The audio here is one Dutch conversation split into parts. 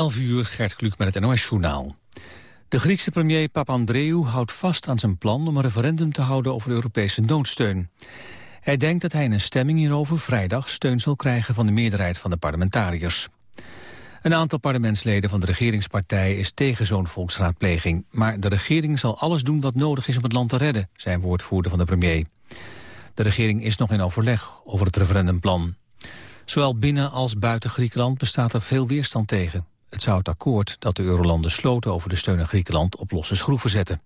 11 uur, Gert Kluk met het NOS-journaal. De Griekse premier Papandreou houdt vast aan zijn plan om een referendum te houden over de Europese noodsteun. Hij denkt dat hij in een stemming hierover vrijdag steun zal krijgen van de meerderheid van de parlementariërs. Een aantal parlementsleden van de regeringspartij is tegen zo'n volksraadpleging. Maar de regering zal alles doen wat nodig is om het land te redden, zei woordvoerder van de premier. De regering is nog in overleg over het referendumplan. Zowel binnen als buiten Griekenland bestaat er veel weerstand tegen. Het zou het akkoord dat de eurolanden sloten over de steun aan Griekenland op losse schroeven zetten.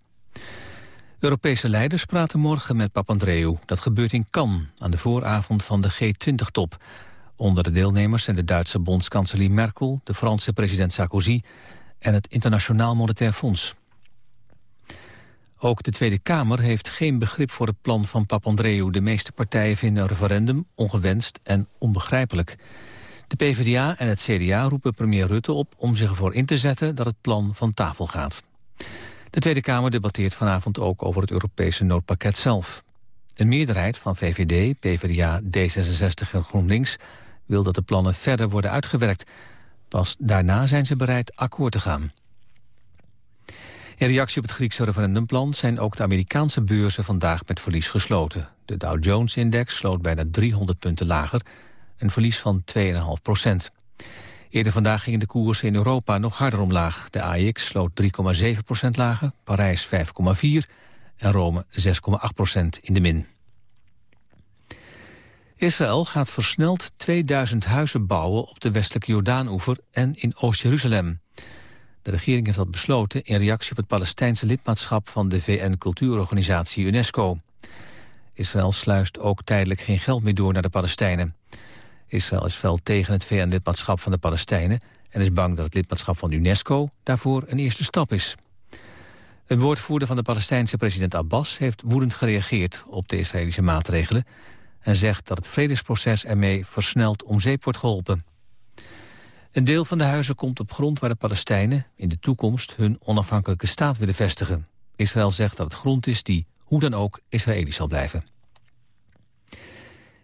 Europese leiders praten morgen met Papandreou. Dat gebeurt in Cannes, aan de vooravond van de G20-top. Onder de deelnemers zijn de Duitse bondskanselier Merkel... de Franse president Sarkozy en het Internationaal Monetair Fonds. Ook de Tweede Kamer heeft geen begrip voor het plan van Papandreou. De meeste partijen vinden een referendum ongewenst en onbegrijpelijk. De PvdA en het CDA roepen premier Rutte op om zich ervoor in te zetten dat het plan van tafel gaat. De Tweede Kamer debatteert vanavond ook over het Europese noodpakket zelf. Een meerderheid van VVD, PvdA, D66 en GroenLinks wil dat de plannen verder worden uitgewerkt. Pas daarna zijn ze bereid akkoord te gaan. In reactie op het Griekse referendumplan zijn ook de Amerikaanse beurzen vandaag met verlies gesloten. De Dow Jones-index sloot bijna 300 punten lager, een verlies van 2,5 procent. Eerder vandaag gingen de koersen in Europa nog harder omlaag. De AX sloot 3,7 procent lager, Parijs 5,4 en Rome 6,8 procent in de min. Israël gaat versneld 2000 huizen bouwen op de westelijke Jordaanoever en in Oost-Jeruzalem. De regering heeft dat besloten in reactie op het Palestijnse lidmaatschap van de VN-cultuurorganisatie UNESCO. Israël sluist ook tijdelijk geen geld meer door naar de Palestijnen. Israël is fel tegen het VN-lidmaatschap van de Palestijnen... en is bang dat het lidmaatschap van UNESCO daarvoor een eerste stap is. Een woordvoerder van de Palestijnse president Abbas... heeft woedend gereageerd op de Israëlische maatregelen... en zegt dat het vredesproces ermee versneld om zeep wordt geholpen. Een deel van de huizen komt op grond waar de Palestijnen... in de toekomst hun onafhankelijke staat willen vestigen. Israël zegt dat het grond is die, hoe dan ook, Israëlisch zal blijven.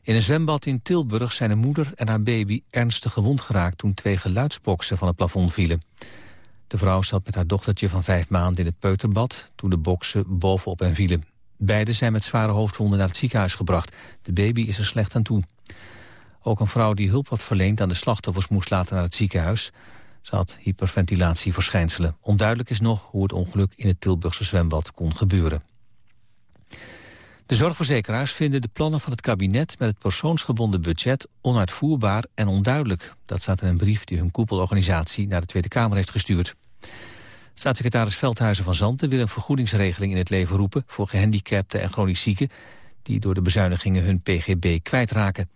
In een zwembad in Tilburg zijn een moeder en haar baby ernstig gewond geraakt... toen twee geluidsboksen van het plafond vielen. De vrouw zat met haar dochtertje van vijf maanden in het peuterbad... toen de boksen bovenop hen vielen. Beiden zijn met zware hoofdwonden naar het ziekenhuis gebracht. De baby is er slecht aan toe. Ook een vrouw die hulp had verleend aan de slachtoffers moest later naar het ziekenhuis. Ze had hyperventilatieverschijnselen. Onduidelijk is nog hoe het ongeluk in het Tilburgse zwembad kon gebeuren. De zorgverzekeraars vinden de plannen van het kabinet met het persoonsgebonden budget onuitvoerbaar en onduidelijk. Dat staat in een brief die hun koepelorganisatie naar de Tweede Kamer heeft gestuurd. Staatssecretaris Veldhuizen van Zanten wil een vergoedingsregeling in het leven roepen voor gehandicapten en chronisch zieken die door de bezuinigingen hun pgb kwijtraken.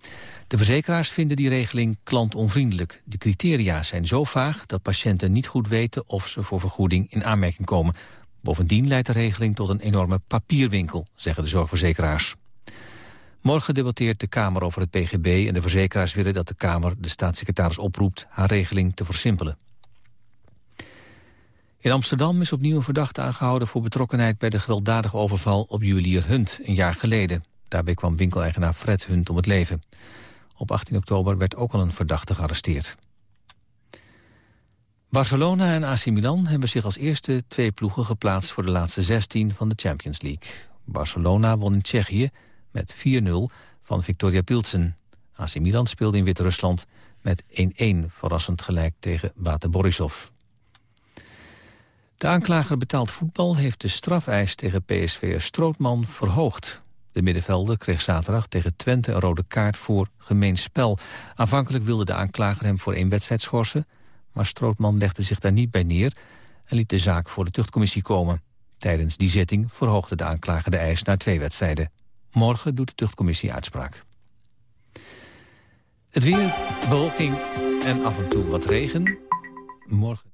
De verzekeraars vinden die regeling klantonvriendelijk. De criteria zijn zo vaag dat patiënten niet goed weten of ze voor vergoeding in aanmerking komen. Bovendien leidt de regeling tot een enorme papierwinkel, zeggen de zorgverzekeraars. Morgen debatteert de Kamer over het PGB en de verzekeraars willen dat de Kamer de staatssecretaris oproept haar regeling te versimpelen. In Amsterdam is opnieuw een verdachte aangehouden voor betrokkenheid bij de gewelddadige overval op juwelier Hunt een jaar geleden. Daarbij kwam winkeleigenaar Fred Hunt om het leven. Op 18 oktober werd ook al een verdachte gearresteerd. Barcelona en AC Milan hebben zich als eerste twee ploegen geplaatst voor de laatste 16 van de Champions League. Barcelona won in Tsjechië met 4-0 van Victoria Pilsen. AC Milan speelde in Wit-Rusland met 1-1 verrassend gelijk tegen Bate Borisov. De aanklager betaald voetbal heeft de strafeis tegen PSV Strootman verhoogd. De middenvelder kreeg zaterdag tegen Twente een rode kaart voor gemeen spel. Aanvankelijk wilde de aanklager hem voor één wedstrijd schorsen... maar Strootman legde zich daar niet bij neer en liet de zaak voor de tuchtcommissie komen. Tijdens die zitting verhoogde de aanklager de eis naar twee wedstrijden. Morgen doet de tuchtcommissie uitspraak. Het weer, bewolking en af en toe wat regen. Morgen...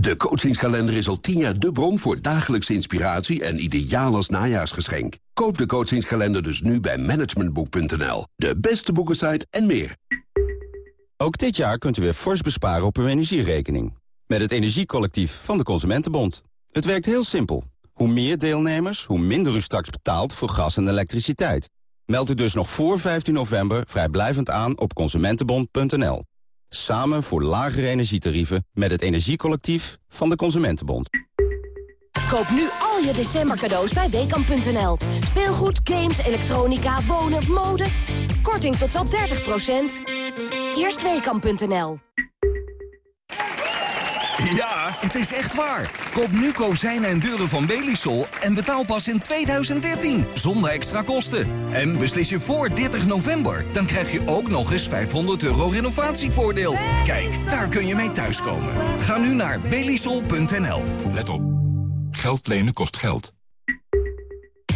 De coachingskalender is al tien jaar de bron voor dagelijkse inspiratie en ideaal als najaarsgeschenk. Koop de coachingskalender dus nu bij managementboek.nl. De beste boekensite en meer. Ook dit jaar kunt u weer fors besparen op uw energierekening. Met het Energiecollectief van de Consumentenbond. Het werkt heel simpel. Hoe meer deelnemers, hoe minder u straks betaalt voor gas en elektriciteit. Meld u dus nog voor 15 november vrijblijvend aan op consumentenbond.nl. Samen voor lagere energietarieven met het Energiecollectief van de Consumentenbond. Koop nu al je december cadeaus bij Weekamp.nl. Speelgoed, games, elektronica, wonen, mode. Korting tot wel 30% Eerst Weekamp.nl. Ja, het is echt waar. Koop nu kozijnen en deuren van Belisol en betaal pas in 2013, zonder extra kosten. En beslis je voor 30 november, dan krijg je ook nog eens 500 euro renovatievoordeel. Kijk, daar kun je mee thuiskomen. Ga nu naar belisol.nl. Let op. Geld lenen kost geld.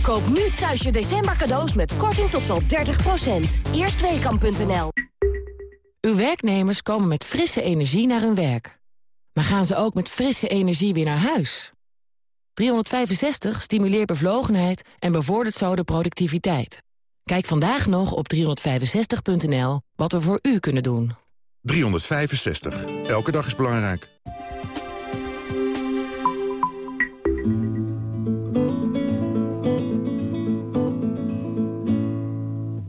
Koop nu thuis je december cadeaus met korting tot wel 30% Eerstweekam.nl Uw werknemers komen met frisse energie naar hun werk. Maar gaan ze ook met frisse energie weer naar huis? 365 stimuleert bevlogenheid en bevordert zo de productiviteit. Kijk vandaag nog op 365.nl wat we voor u kunnen doen. 365. Elke dag is belangrijk.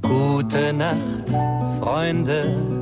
Gute Nacht, Freunde.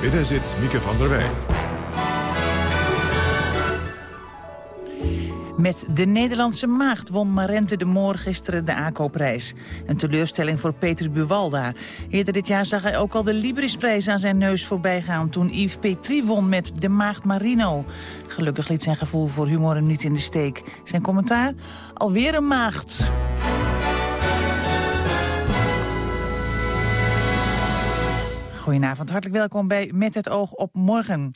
Binnen zit Mieke van der Wij. Met de Nederlandse maagd won Marente de Moor gisteren de ACO-prijs. Een teleurstelling voor Peter Buwalda. Eerder dit jaar zag hij ook al de Librisprijs aan zijn neus voorbij gaan... toen Yves Petrie won met de maagd Marino. Gelukkig liet zijn gevoel voor humor hem niet in de steek. Zijn commentaar? Alweer een maagd. Goedenavond, hartelijk welkom bij Met het oog op morgen.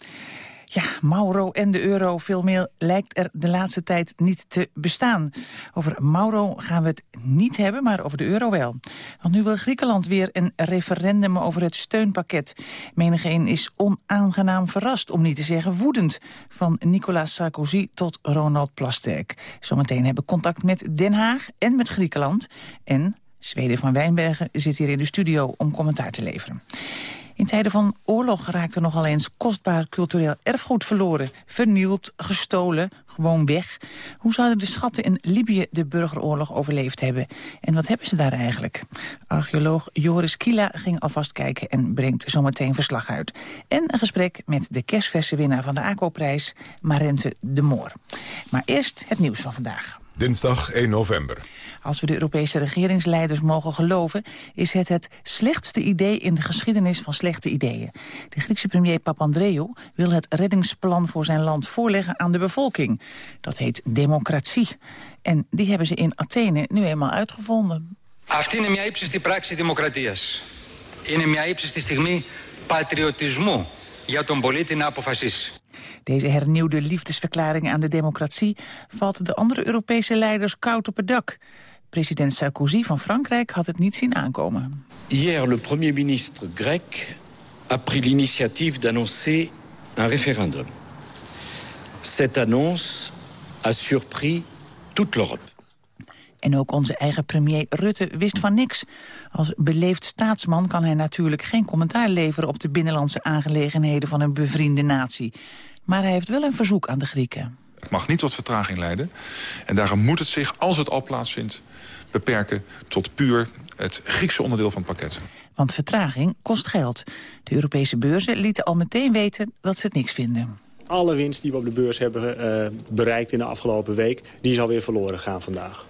Ja, Mauro en de euro, veel meer lijkt er de laatste tijd niet te bestaan. Over Mauro gaan we het niet hebben, maar over de euro wel. Want nu wil Griekenland weer een referendum over het steunpakket. Menigeen is onaangenaam verrast, om niet te zeggen woedend. Van Nicolas Sarkozy tot Ronald Plasterk. Zometeen hebben we contact met Den Haag en met Griekenland. En Zweden van Wijnbergen zit hier in de studio om commentaar te leveren. In tijden van oorlog raakte nogal eens kostbaar cultureel erfgoed verloren. Vernield, gestolen, gewoon weg. Hoe zouden de schatten in Libië de burgeroorlog overleefd hebben? En wat hebben ze daar eigenlijk? Archeoloog Joris Kila ging alvast kijken en brengt zometeen verslag uit. En een gesprek met de kerstverse winnaar van de ACO-prijs, Marente de Moor. Maar eerst het nieuws van vandaag. Dinsdag 1 november. Als we de Europese regeringsleiders mogen geloven... is het het slechtste idee in de geschiedenis van slechte ideeën. De Griekse premier Papandreou wil het reddingsplan voor zijn land voorleggen aan de bevolking. Dat heet democratie. En die hebben ze in Athene nu eenmaal uitgevonden. Αυτή είναι μια ύψιστη πράξη δημοκρατίας. Είναι μια ύψιστη στιγμή πατριωτισμού για τον πολίτη να αποφασίσει. Deze hernieuwde liefdesverklaring aan de democratie valt de andere Europese leiders koud op het dak. President Sarkozy van Frankrijk had het niet zien aankomen. Hier, le premier ministre grec a pris l'initiative d'annoncer un référendum. Cette annonce a surpris toute l'Europe. En ook onze eigen premier Rutte wist van niks. Als beleefd staatsman kan hij natuurlijk geen commentaar leveren... op de binnenlandse aangelegenheden van een bevriende natie. Maar hij heeft wel een verzoek aan de Grieken. Het mag niet tot vertraging leiden. En daarom moet het zich, als het al plaatsvindt, beperken tot puur het Griekse onderdeel van het pakket. Want vertraging kost geld. De Europese beurzen lieten al meteen weten dat ze het niks vinden. Alle winst die we op de beurs hebben uh, bereikt in de afgelopen week... die zal weer verloren gaan vandaag.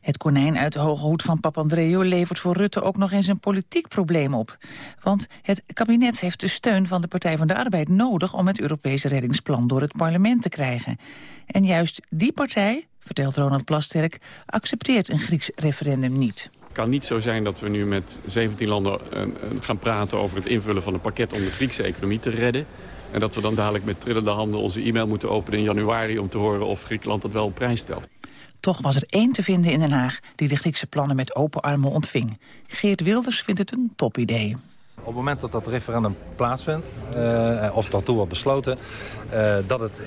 Het konijn uit de hoge hoed van Papandreou levert voor Rutte ook nog eens een politiek probleem op. Want het kabinet heeft de steun van de Partij van de Arbeid nodig om het Europese reddingsplan door het parlement te krijgen. En juist die partij, vertelt Ronald Plasterk, accepteert een Grieks referendum niet. Het kan niet zo zijn dat we nu met 17 landen uh, gaan praten over het invullen van een pakket om de Griekse economie te redden. En dat we dan dadelijk met trillende handen onze e-mail moeten openen in januari om te horen of Griekenland dat wel op prijs stelt. Toch was er één te vinden in Den Haag die de Griekse plannen met open armen ontving. Geert Wilders vindt het een topidee. Op het moment dat dat referendum plaatsvindt, uh, of daartoe wordt besloten... Uh, dat het uh,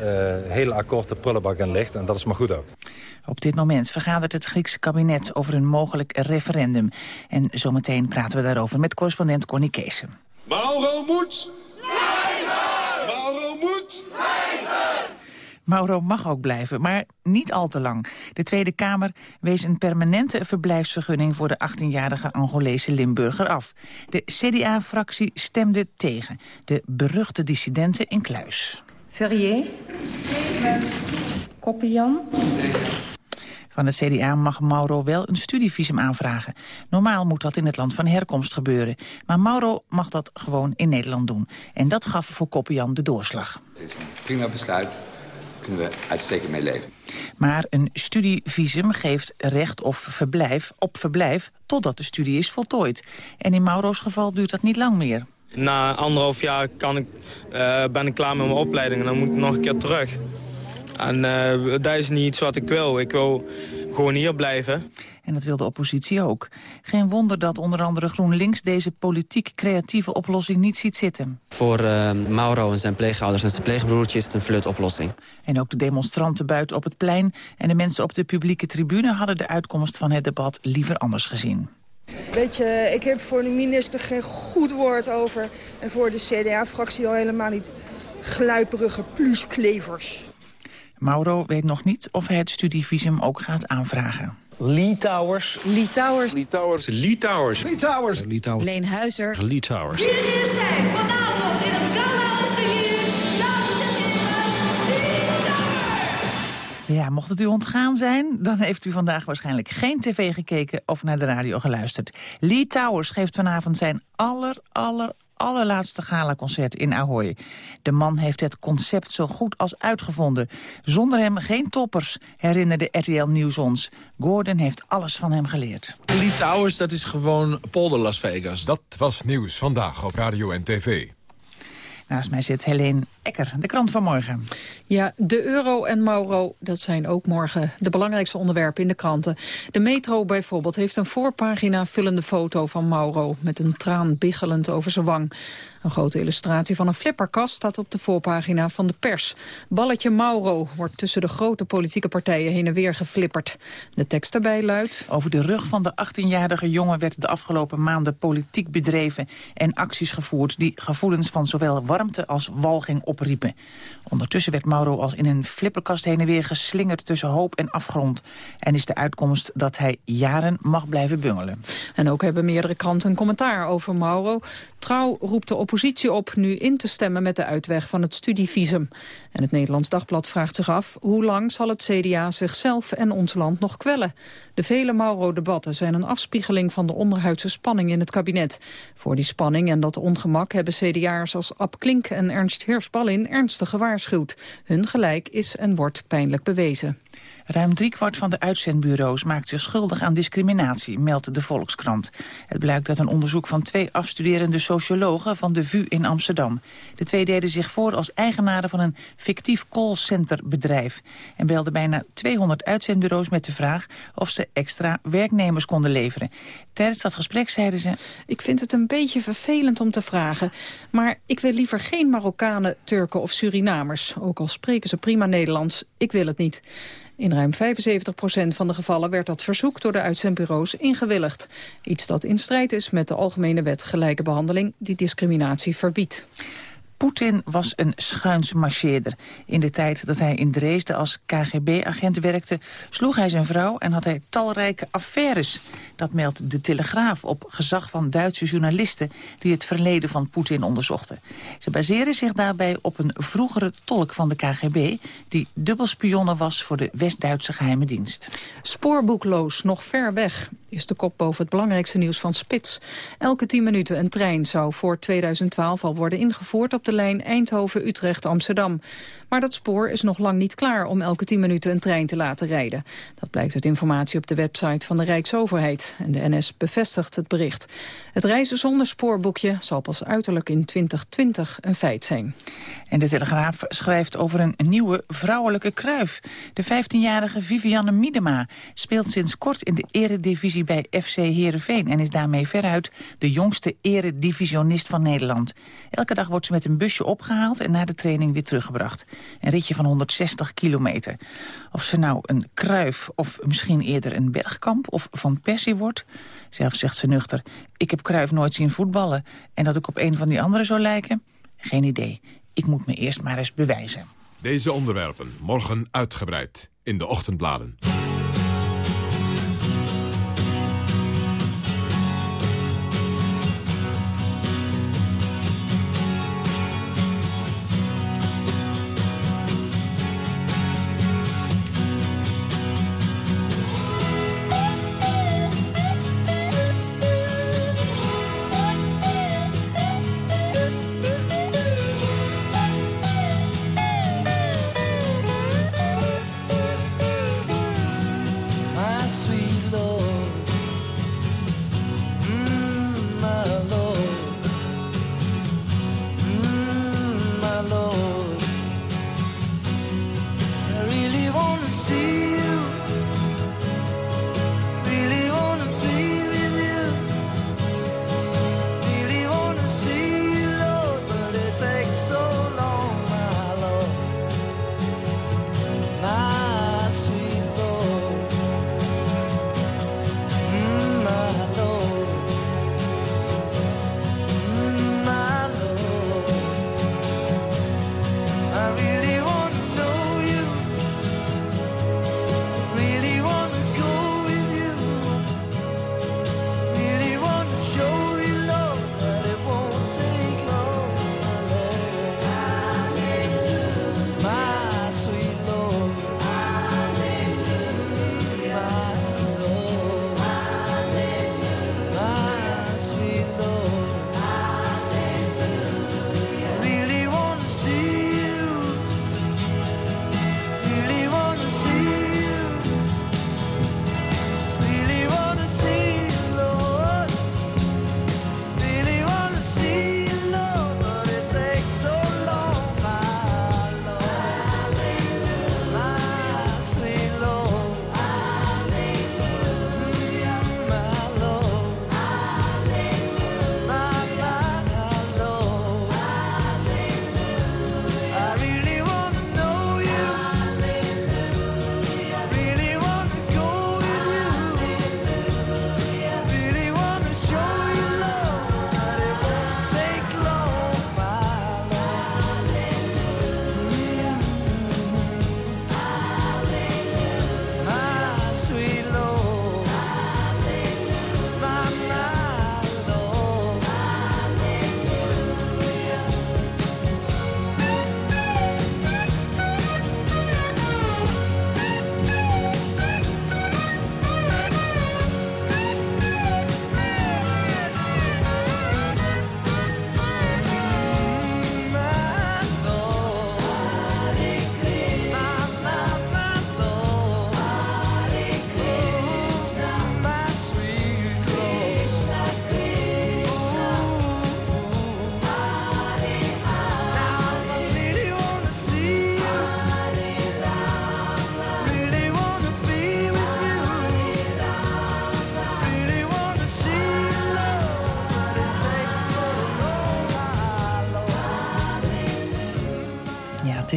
hele akkoord de prullenbak in ligt. En dat is maar goed ook. Op dit moment vergadert het Griekse kabinet over een mogelijk referendum. En zometeen praten we daarover met correspondent Connie Keesen. Mauro moet! Mauro moet! Mauro mag ook blijven, maar niet al te lang. De Tweede Kamer wees een permanente verblijfsvergunning... voor de 18-jarige Angolese Limburger af. De CDA-fractie stemde tegen. De beruchte dissidenten in Kluis. Ferrier. Koppian. Van het CDA mag Mauro wel een studievisum aanvragen. Normaal moet dat in het land van herkomst gebeuren. Maar Mauro mag dat gewoon in Nederland doen. En dat gaf voor Koppian de doorslag. Het is een prima besluit kunnen we uitstekend mee leven. Maar een studievisum geeft recht of verblijf, op verblijf totdat de studie is voltooid. En in Mauro's geval duurt dat niet lang meer. Na anderhalf jaar kan ik, uh, ben ik klaar met mijn opleiding en dan moet ik nog een keer terug. En uh, dat is niet iets wat ik wil. Ik wil gewoon hier blijven. En dat wil de oppositie ook. Geen wonder dat onder andere GroenLinks deze politiek creatieve oplossing niet ziet zitten. Voor uh, Mauro en zijn pleegouders en zijn pleegbroertje is het een flirtoplossing. En ook de demonstranten buiten op het plein en de mensen op de publieke tribune hadden de uitkomst van het debat liever anders gezien. Weet je, ik heb voor de minister geen goed woord over. En voor de CDA-fractie al helemaal niet gluiperige plusklevers. Mauro weet nog niet of hij het studievisum ook gaat aanvragen. Lee Towers. Lee Towers. Lee Towers. Lee Towers. Lee Towers. Lee Towers. Leen Huizer. Lee Towers. Hier zijn vanavond in het gala of de Ja, mocht het u ontgaan zijn, dan heeft u vandaag waarschijnlijk geen tv gekeken of naar de radio geluisterd. Lee Towers geeft vanavond zijn aller, aller, allerlaatste galaconcert in Ahoy. De man heeft het concept zo goed als uitgevonden. Zonder hem geen toppers, herinnerde RTL Nieuws ons. Gordon heeft alles van hem geleerd. Lee Towers, dat is gewoon polder Las Vegas. Dat was nieuws vandaag op radio en tv. Naast mij zit Helene Ecker, de krant van morgen. Ja, de euro en Mauro, dat zijn ook morgen de belangrijkste onderwerpen in de kranten. De Metro bijvoorbeeld heeft een voorpagina vullende foto van Mauro... met een traan biggelend over zijn wang. Een grote illustratie van een flipperkast staat op de voorpagina van de pers. Balletje Mauro wordt tussen de grote politieke partijen heen en weer geflipperd. De tekst daarbij luidt... Over de rug van de 18-jarige jongen werd de afgelopen maanden politiek bedreven... en acties gevoerd die gevoelens van zowel warmte als walging Ondertussen werd Mauro als in een flipperkast heen en weer geslingerd tussen hoop en afgrond. En is de uitkomst dat hij jaren mag blijven bungelen. En ook hebben meerdere kranten een commentaar over Mauro. Trouw roept de oppositie op nu in te stemmen met de uitweg van het studievisum. En het Nederlands Dagblad vraagt zich af... hoe lang zal het CDA zichzelf en ons land nog kwellen? De vele Mauro-debatten zijn een afspiegeling van de onderhuidse spanning in het kabinet. Voor die spanning en dat ongemak hebben CDA'ers als Ab Klink en Ernst Heersballin ernstig gewaarschuwd. Hun gelijk is en wordt pijnlijk bewezen. Ruim driekwart van de uitzendbureaus maakt zich schuldig aan discriminatie, meldt de Volkskrant. Het blijkt uit een onderzoek van twee afstuderende sociologen van de VU in Amsterdam. De twee deden zich voor als eigenaren van een fictief callcenterbedrijf... en belden bijna 200 uitzendbureaus met de vraag of ze extra werknemers konden leveren. Tijdens dat gesprek zeiden ze... Ik vind het een beetje vervelend om te vragen, maar ik wil liever geen Marokkanen, Turken of Surinamers. Ook al spreken ze prima Nederlands, ik wil het niet. In ruim 75% van de gevallen werd dat verzoek door de uitzendbureaus ingewilligd. Iets dat in strijd is met de Algemene Wet Gelijke Behandeling die discriminatie verbiedt. Poetin was een schuinsmarcheerder. In de tijd dat hij in Dresden als KGB-agent werkte... sloeg hij zijn vrouw en had hij talrijke affaires. Dat meldt De Telegraaf op gezag van Duitse journalisten... die het verleden van Poetin onderzochten. Ze baseren zich daarbij op een vroegere tolk van de KGB... die dubbelspionne was voor de West-Duitse geheime dienst. Spoorboekloos, nog ver weg, is de kop boven het belangrijkste nieuws van Spits. Elke tien minuten een trein zou voor 2012 al worden ingevoerd... op de lijn Eindhoven-Utrecht-Amsterdam. Maar dat spoor is nog lang niet klaar om elke 10 minuten een trein te laten rijden. Dat blijkt uit informatie op de website van de Rijksoverheid. En de NS bevestigt het bericht. Het reizen zonder spoorboekje zal pas uiterlijk in 2020 een feit zijn. En de Telegraaf schrijft over een nieuwe vrouwelijke kruif. De 15-jarige Vivianne Miedema speelt sinds kort in de eredivisie bij FC Heerenveen... en is daarmee veruit de jongste eredivisionist van Nederland. Elke dag wordt ze met een busje opgehaald en na de training weer teruggebracht. Een ritje van 160 kilometer. Of ze nou een kruif of misschien eerder een bergkamp of van Persie wordt... Zelf zegt ze nuchter, ik heb Kruif nooit zien voetballen... en dat ik op een van die anderen zou lijken? Geen idee. Ik moet me eerst maar eens bewijzen. Deze onderwerpen morgen uitgebreid in de ochtendbladen.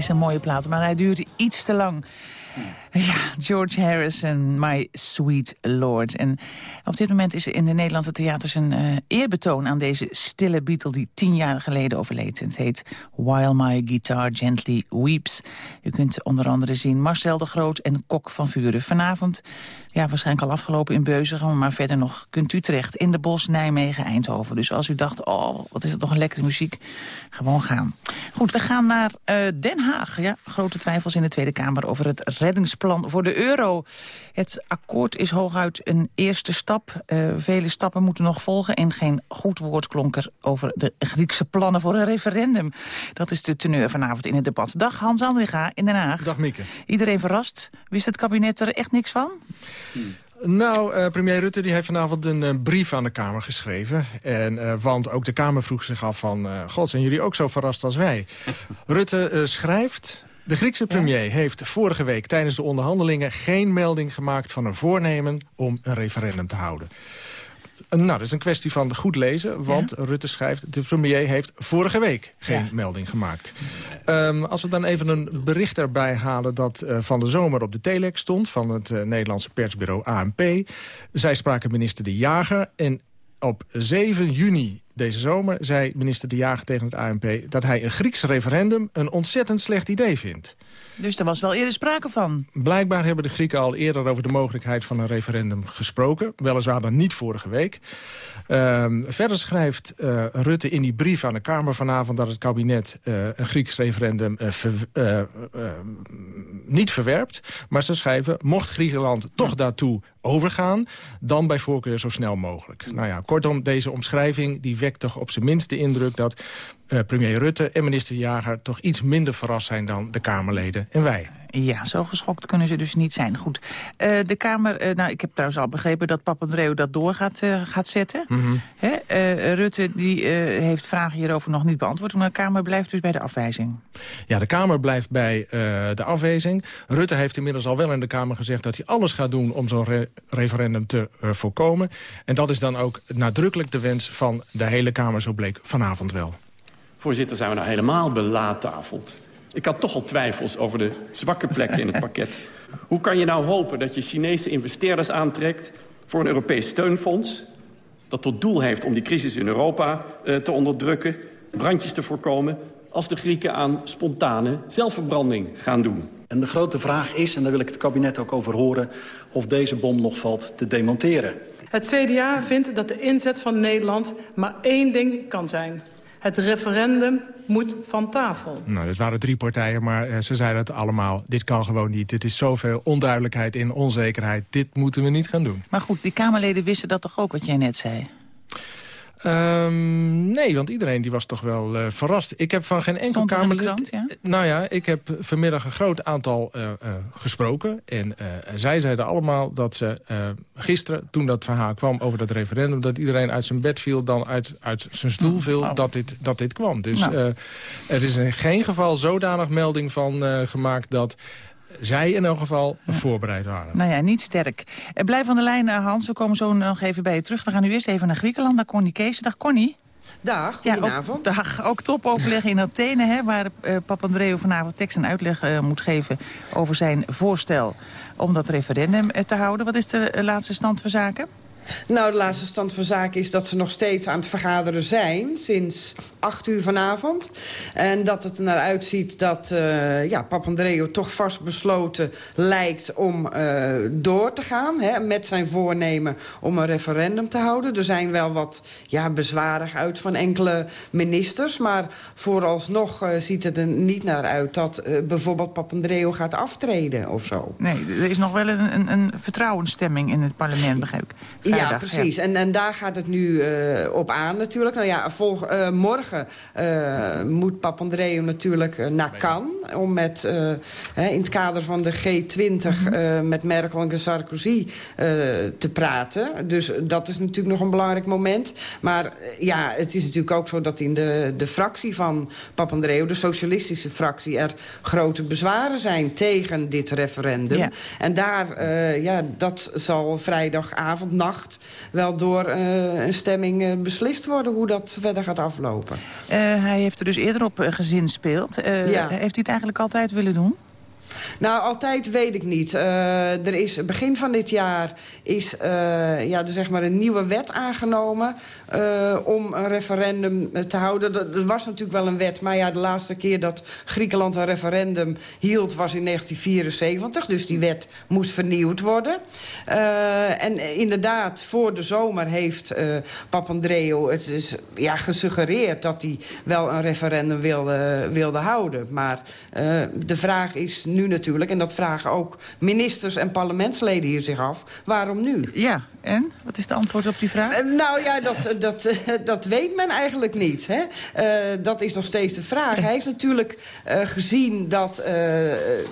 Een mooie plaat, maar hij duurt iets te lang. Ja, George Harrison, My Sweet Lord. En op dit moment is er in de Nederlandse theaters een uh, eerbetoon aan deze stille Beatle die tien jaar geleden overleed. Het heet While My Guitar Gently Weeps. U kunt onder andere zien Marcel de Groot en Kok van Vuren. Vanavond, ja, waarschijnlijk al afgelopen in Beuzegem, maar verder nog kunt u terecht in de Bos, Nijmegen, Eindhoven. Dus als u dacht, oh, wat is het toch een lekkere muziek, gewoon gaan. Goed, we gaan naar uh, Den Haag. Ja, grote twijfels in de Tweede Kamer over het reddingsplan voor de euro. Het akkoord is hooguit een eerste stap. Uh, vele stappen moeten nog volgen en geen goed woord klonk er over de Griekse plannen voor een referendum. Dat is de teneur vanavond in het debat. Dag Hans Andringa in Den Haag. Dag Mieke. Iedereen verrast? Wist het kabinet er echt niks van? Nou, uh, premier Rutte die heeft vanavond een uh, brief aan de Kamer geschreven. En, uh, want ook de Kamer vroeg zich af van... God, zijn jullie ook zo verrast als wij? Rutte schrijft... De Griekse premier ja? heeft vorige week tijdens de onderhandelingen... geen melding gemaakt van een voornemen om een referendum te houden. Nou, dat is een kwestie van goed lezen, want ja? Rutte schrijft... de premier heeft vorige week geen ja. melding gemaakt. Um, als we dan even een bericht erbij halen... dat uh, van de zomer op de telex stond van het uh, Nederlandse persbureau ANP. Zij spraken minister De Jager en op 7 juni deze zomer zei minister De Jager tegen het ANP... dat hij een Grieks referendum een ontzettend slecht idee vindt. Dus er was wel eerder sprake van? Blijkbaar hebben de Grieken al eerder over de mogelijkheid van een referendum gesproken. Weliswaar dan niet vorige week. Um, verder schrijft uh, Rutte in die brief aan de Kamer vanavond... dat het kabinet uh, een Grieks referendum uh, ver, niet verwerpt. Maar ze schrijven, mocht Griekenland toch daartoe overgaan... dan bij voorkeur zo snel mogelijk. Nou ja, kortom, deze omschrijving die wekt toch op zijn minst de indruk... dat uh, premier Rutte en minister Jager toch iets minder verrast zijn dan de Kamerleden en wij. Ja, zo geschokt kunnen ze dus niet zijn. Goed. Uh, de Kamer, uh, nou, ik heb trouwens al begrepen dat Papandreou dat door gaat, uh, gaat zetten. Mm -hmm. Rutte die, heeft vragen hierover nog niet beantwoord, maar de Kamer blijft dus bij de afwijzing. Ja, de Kamer blijft bij de afwijzing. Rutte heeft inmiddels al wel in de Kamer gezegd dat hij alles gaat doen om zo'n re referendum te voorkomen. En dat is dan ook nadrukkelijk de wens van de hele Kamer, zo bleek vanavond wel. Voorzitter, zijn we nou helemaal belaattafeld? Ik had toch al twijfels over de zwakke plekken in het pakket. Hoe kan je nou hopen dat je Chinese investeerders aantrekt... voor een Europees steunfonds... dat tot doel heeft om die crisis in Europa uh, te onderdrukken... brandjes te voorkomen... als de Grieken aan spontane zelfverbranding gaan doen? En de grote vraag is, en daar wil ik het kabinet ook over horen... of deze bom nog valt te demonteren. Het CDA vindt dat de inzet van Nederland maar één ding kan zijn... Het referendum moet van tafel. Nou, dat waren drie partijen, maar uh, ze zeiden het allemaal. Dit kan gewoon niet. Dit is zoveel onduidelijkheid en onzekerheid. Dit moeten we niet gaan doen. Maar goed, die Kamerleden wisten dat toch ook wat jij net zei? Um, nee, want iedereen die was toch wel uh, verrast. Ik heb van geen enkel Kamerlid... Ja? Nou ja, ik heb vanmiddag een groot aantal uh, uh, gesproken. En zij zeiden allemaal dat ze gisteren, toen dat verhaal kwam over dat referendum... dat iedereen uit zijn bed viel, dan uit, uit zijn stoel viel, oh. dat, dit, dat dit kwam. Dus nou. er is in geen geval zodanig melding van gemaakt dat zij in elk geval ja. voorbereid waren. Nou ja, niet sterk. Blijf aan de lijn, Hans. We komen zo nog even bij je terug. We gaan nu eerst even naar Griekenland, naar Connie Kees. Dag Connie. Dag, goedenavond. Ja, ook, dag, ook topoverleg in Athene, hè, waar uh, Papandreou vanavond tekst en uitleg uh, moet geven over zijn voorstel om dat referendum uh, te houden. Wat is de laatste stand van zaken? Nou, de laatste stand van zaken is dat ze nog steeds aan het vergaderen zijn... sinds acht uur vanavond. En dat het er naar uitziet dat uh, ja, Papandreou toch vastbesloten lijkt om uh, door te gaan... Hè, met zijn voornemen om een referendum te houden. Er zijn wel wat ja, bezwarig uit van enkele ministers... maar vooralsnog uh, ziet het er niet naar uit dat bijvoorbeeld Papandreou gaat aftreden of zo. Nee, er is nog wel een, een, een vertrouwensstemming in het parlement, begrijp ik. Ja, precies. Ja. En, en daar gaat het nu uh, op aan natuurlijk. Nou ja, volg, uh, morgen uh, moet Papandreou natuurlijk naar Cannes... om met, hè, in het kader van de G20 mm -hmm. met Merkel en Sarkozy te praten. Dus dat is natuurlijk nog een belangrijk moment. Maar ja, het is natuurlijk ook zo dat in de, de fractie van Papandreou... de socialistische fractie, er grote bezwaren zijn tegen dit referendum. Ja. En daar, ja, dat zal vrijdagavond, nacht wel door uh, een stemming uh, beslist worden hoe dat verder gaat aflopen. Uh, hij heeft er dus eerder op gezinspeeld. Ja. Heeft hij het eigenlijk altijd willen doen? Nou, altijd weet ik niet. Uh, er is begin van dit jaar is uh, ja, zeg maar een nieuwe wet aangenomen... Uh, om een referendum te houden. Er was natuurlijk wel een wet, maar ja, de laatste keer dat Griekenland een referendum hield... was in 1974, dus die wet moest vernieuwd worden. en inderdaad, voor de zomer heeft Papandreou het is, ja, gesuggereerd... dat hij wel een referendum wilde, wilde houden. Maar de vraag is nu natuurlijk, en dat vragen ook ministers en parlementsleden hier zich af... waarom nu? Ja, en? Wat is de antwoord op die vraag? Uh, nou ja, dat, dat, uh, dat weet men eigenlijk niet. Hè? Uh, dat is nog steeds de vraag. Hij heeft natuurlijk gezien dat,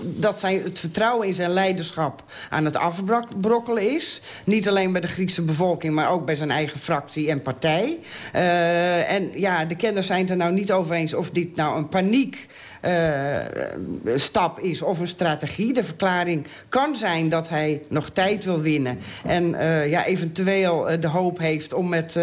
dat zijn, het vertrouwen in zijn leiderschap aan het afbrokkelen is. Niet alleen bij de Griekse bevolking, maar ook bij zijn eigen fractie en partij. en ja, de kenners zijn het er nou niet over eens of dit nou een paniek stap is of een strategie. De verklaring kan zijn dat hij nog tijd wil winnen. En uh, ja, eventueel de hoop heeft om met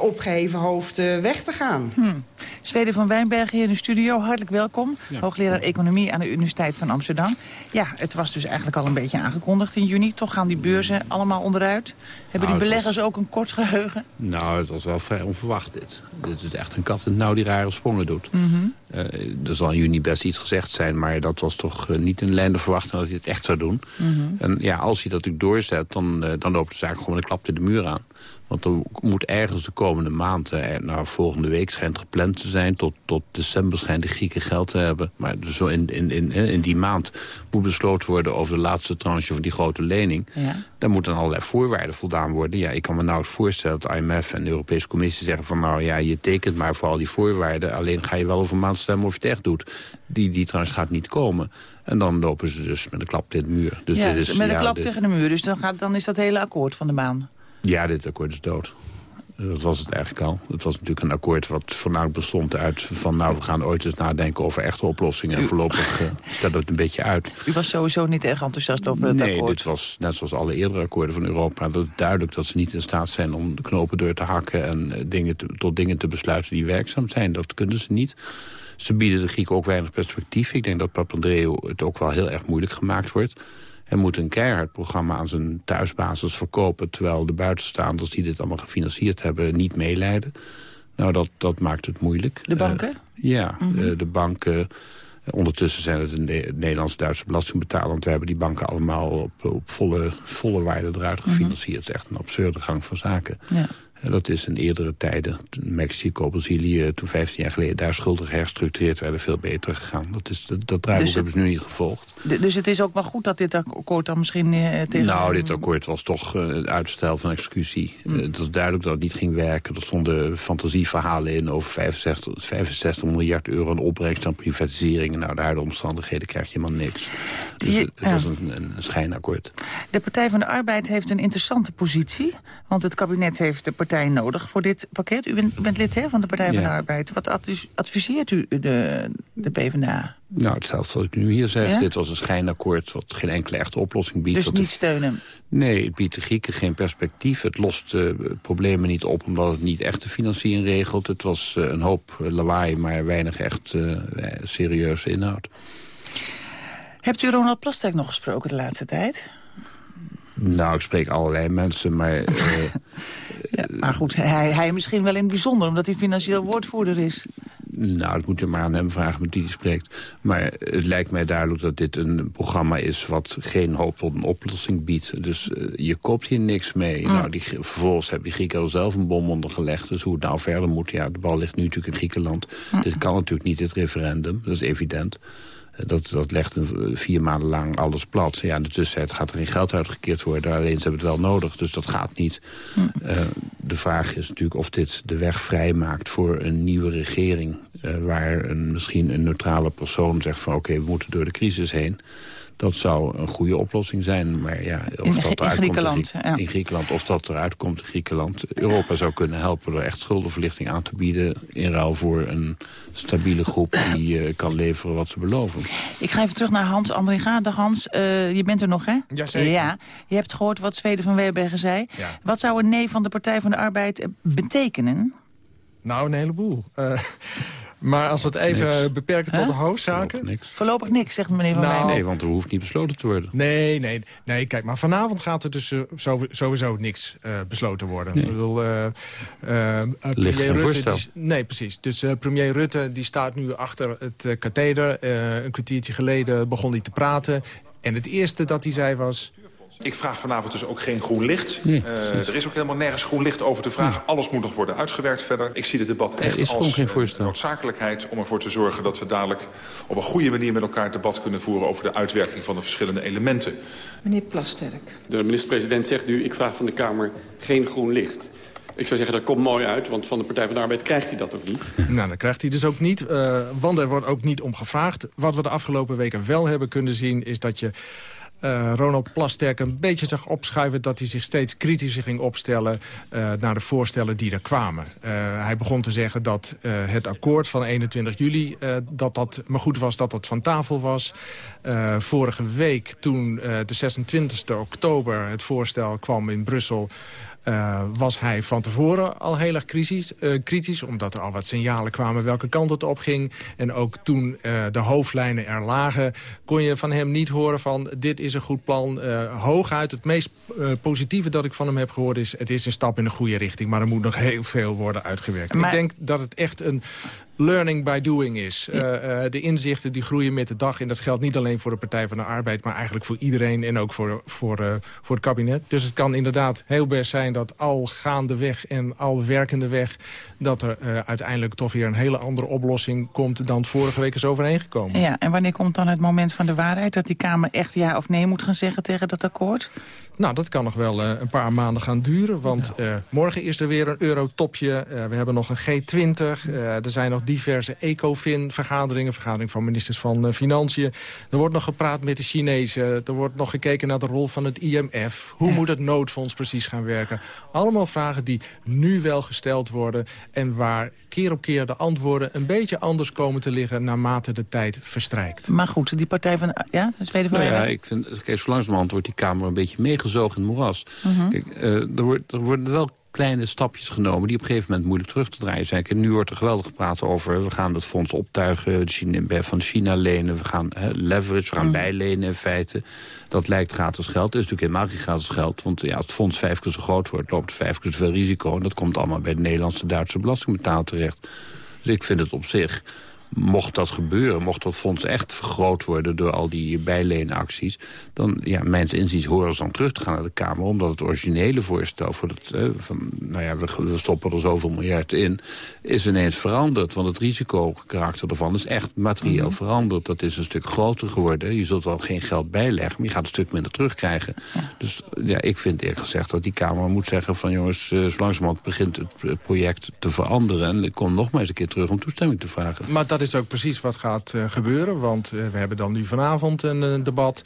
opgeheven hoofd weg te gaan. Hmm. Zweden van Wijnbergen hier in de studio. Hartelijk welkom. Ja. Hoogleraar Economie aan de Universiteit van Amsterdam. Ja, het was dus eigenlijk al een beetje aangekondigd in juni. Toch gaan die beurzen allemaal onderuit. Hebben nou, die beleggers was... ook een kort geheugen? Nou, het was wel vrij onverwacht dit. Dit is echt een kat en nou die rare sprongen doet. Mm -hmm. Uh, er zal in juni best iets gezegd zijn... maar dat was toch uh, niet in lijn te verwachten dat hij het echt zou doen. Mm -hmm. En ja, als hij dat natuurlijk doorzet, dan, uh, dan loopt de zaak gewoon een klap in de muur aan. Want er moet ergens de komende maand, nou volgende week schijnt gepland te zijn... tot, tot december schijnt de Grieken geld te hebben. Maar dus zo in, in, in, in die maand moet besloten worden over de laatste tranche van die grote lening. Ja. Daar moeten allerlei voorwaarden voldaan worden. Ja, ik kan me nauwelijks voorstellen dat IMF en de Europese Commissie zeggen van... nou ja, je tekent maar voor al die voorwaarden. Alleen ga je wel over een maand stemmen of je het echt doet. Die, die tranche gaat niet komen. En dan lopen ze dus met een klap tegen de muur. Dus ja, dit is, met een ja, klap dit- tegen de muur. Dus dan, gaat, dan is dat hele akkoord van de baan. Ja, dit akkoord is dood. Dat was het eigenlijk al. Het was natuurlijk een akkoord wat voornamelijk bestond uit van... nou, we gaan ooit eens nadenken over echte oplossingen. En voorlopig uh, stellen we het een beetje uit. U was sowieso niet erg enthousiast over het nee, akkoord. dit was net zoals alle eerdere akkoorden van Europa... dat het duidelijk dat ze niet in staat zijn om de knopen door te hakken... en uh, dingen te, tot dingen te besluiten die werkzaam zijn. Dat kunnen ze niet. Ze bieden de Grieken ook weinig perspectief. Ik denk dat Papandreou het ook wel heel erg moeilijk gemaakt wordt. Hij moet een keihard programma aan zijn thuisbasis verkopen... terwijl de buitenstaanders die dit allemaal gefinancierd hebben niet meeleiden. Nou, dat, dat maakt het moeilijk. De banken? Uh, ja, mm -hmm. uh, de banken... Ondertussen zijn het een ne Nederlands-Duitse belastingbetaler... want we hebben die banken allemaal op, op volle, volle waarde eruit gefinancierd. Mm -hmm. Het is echt een absurde gang van zaken. Ja. Dat is in eerdere tijden, Mexico, Brazilië, toen 15 jaar geleden... daar schuldig herstructureerd werden, veel beter gegaan. Dat, is, dat, dat draaiboek dus hebben ze nu niet gevolgd. Dus het is ook wel goed dat dit akkoord dan misschien uh, tegen... Nou, dit akkoord was toch uh, uitstel van executie. Mm. Uh, het was duidelijk dat het niet ging werken. Er stonden fantasieverhalen in over 65, 65 miljard euro... aan opbrengst aan privatiseringen. Nou, de huidige omstandigheden krijg je helemaal niks. Dus het, het was een, een schijnakkoord. De Partij van de Arbeid heeft een interessante positie. Want het kabinet heeft de partij nodig voor dit pakket. U bent, u bent lid hè, van de Partij van Ja. de Arbeid. Wat advis- adviseert u de, de PvdA? Nou, hetzelfde wat ik nu hier zeg. Ja? Dit was een schijnakkoord wat geen enkele echte oplossing biedt. Dus de- niet steunen? Nee, het biedt de Grieken geen perspectief. Het lost uh, problemen niet op omdat het niet echt de financiering regelt. Het was uh, een hoop lawaai, maar weinig echt uh, serieuze inhoud. Hebt u Ronald Plasterk nog gesproken de laatste tijd? Nou, ik spreek allerlei mensen, maar... eh, Ja, maar goed, hij, hij misschien wel in het bijzonder, omdat hij financieel woordvoerder is. Nou, dat moet je maar aan hem vragen met wie hij spreekt. Maar het lijkt mij duidelijk dat dit een programma is... wat geen hoop tot een oplossing biedt. Dus uh, je koopt hier niks mee. Mm. Nou, die, vervolgens hebben die Grieken er zelf een bom onder gelegd. Dus hoe het nou verder moet, ja, de bal ligt nu natuurlijk in Griekenland. Mm. Dit kan natuurlijk niet, dit referendum, dat is evident. Dat, dat legt een, vier maanden lang alles plat. Ja, in de tussentijd gaat er geen geld uitgekeerd worden. Alleen ze hebben het wel nodig, dus dat gaat niet. Mm. Uh, de vraag is natuurlijk of dit de weg vrijmaakt voor een nieuwe regering... Uh, waar een, misschien een neutrale persoon zegt van... oké, okay, we moeten door de crisis heen. Dat zou een goede oplossing zijn. Maar ja, of in, dat in eruit Griekenland, komt in, ja. in Griekenland, of dat eruit komt in Griekenland. Europa zou kunnen helpen door echt schuldenverlichting aan te bieden... in ruil voor een stabiele groep die uh, kan leveren wat ze beloven. Ik ga even terug naar Hans Andringa. Dag Hans, uh, je bent er nog, hè? Jazeker. Ja, je hebt gehoord wat Zweden van Weerbergen zei. Ja. Wat zou een nee van de Partij van de Arbeid betekenen? Nou, een heleboel. Uh, Maar als we het even beperken tot de hoofdzaken... Voorlopig niks, zegt meneer Van Nou, Nee, want er hoeft niet besloten te worden. Nee, nee, nee. Kijk, maar vanavond gaat er dus eh, sowieso- niks eh, besloten worden. Nee. Ik bedoel, eh, Ligt premier geen Rutte... voorstel. die- nee, precies. Dus eh, premier Rutte die staat nu achter het eh, katheder. Eh, een kwartiertje geleden begon hij te praten. En het eerste dat hij zei was... Ik vraag vanavond dus ook geen groen licht. Nee, Eh, er is ook helemaal nergens groen licht over te vragen. Alles moet nog worden uitgewerkt verder. Ik zie dit debat echt als geen eh, noodzakelijkheid om ervoor te zorgen... dat we dadelijk op een goede manier met elkaar het debat kunnen voeren... over de uitwerking van de verschillende elementen. Meneer Plasterk. De minister-president zegt nu, ik vraag van de Kamer geen groen licht. Ik zou zeggen, dat komt mooi uit, want van de Partij van de Arbeid krijgt hij dat ook niet. Nou, dat krijgt hij dus ook niet, eh, want er wordt ook niet om gevraagd. Wat we de afgelopen weken wel hebben kunnen zien... is dat je eh, Ronald Plasterk een beetje zag opschuiven... dat hij zich steeds kritischer ging opstellen eh, naar de voorstellen die er kwamen. Eh, hij begon te zeggen dat het akkoord van 21 juli... dat dat maar goed was dat dat van tafel was. Vorige week, toen de 26 oktober het voorstel kwam in Brussel... eh, was hij van tevoren al heel erg kritisch, eh, kritisch... omdat er al wat signalen kwamen welke kant het op ging. En ook toen eh, de hoofdlijnen er lagen... kon je van hem niet horen van dit is een goed plan. Hooguit het meest positieve dat ik van hem heb gehoord is... het is een stap in de goede richting, maar er moet nog heel veel worden uitgewerkt. Maar- Ik denk dat het echt een learning by doing is. De inzichten die groeien met de dag. En dat geldt niet alleen voor de Partij van de Arbeid... maar eigenlijk voor iedereen en ook voor, voor, voor het kabinet. Dus het kan inderdaad heel best zijn dat al gaandeweg en al werkende weg... dat er eh, uiteindelijk toch weer een hele andere oplossing komt... dan vorige week is overeengekomen. Ja, en wanneer komt dan het moment van de waarheid... dat die Kamer echt ja of nee moet gaan zeggen tegen dat akkoord? Nou, dat kan nog wel eh, een paar maanden gaan duren. Want eh, morgen is er weer een eurotopje. Eh, we hebben nog een G20. Eh, er zijn nog diverse ECOFIN-vergaderingen. Vergadering van ministers van Financiën. Er wordt nog gepraat met de Chinezen. Er wordt nog gekeken naar de rol van het IMF. Hoe moet het noodfonds precies gaan werken? Allemaal vragen die nu wel gesteld worden. En waar keer op keer de antwoorden een beetje anders komen te liggen... naarmate de tijd verstrijkt. Maar goed, die Partij van... Ja, de Tweede van Nou ja, ik vind, kijk, zo langzamerhand wordt die Kamer een beetje meegezogen in het moeras. Mhm. Kijk, eh, er, wordt, er worden wel kleine stapjes genomen die op een gegeven moment moeilijk terug te draaien zijn. Kijk, nu wordt er geweldig gepraat over, we gaan het fonds optuigen, van China lenen, we gaan leverage, we gaan bijlenen in feite. Dat lijkt gratis geld, dat is natuurlijk helemaal geen gratis geld, want ja, als het fonds vijf keer zo groot wordt, loopt er vijf keer zoveel risico en dat komt allemaal bij de Nederlandse Duitse belastingbetaler terecht. Dus ik vind het op zich mocht dat gebeuren, mocht dat fonds echt vergroot worden... door al die bijleenacties, dan, ja, mijns inziens horen ze dan terug te gaan naar de Kamer... omdat het originele voorstel voor het, eh, van, nou ja, we, we stoppen er zoveel miljard in... is ineens veranderd, want het risicokarakter ervan is echt materieel veranderd. Dat is een stuk groter geworden. Je zult wel geen geld bijleggen, maar je gaat een stuk minder terugkrijgen. Dus ja, ik vind eerlijk gezegd dat die Kamer moet zeggen van... jongens, eh, zo langzamerhand begint het eh, project te veranderen... en ik kom nog maar eens een keer terug om toestemming te vragen. Maar dat is ook precies wat gaat eh, gebeuren. Want eh, we hebben dan nu vanavond een eh, debat.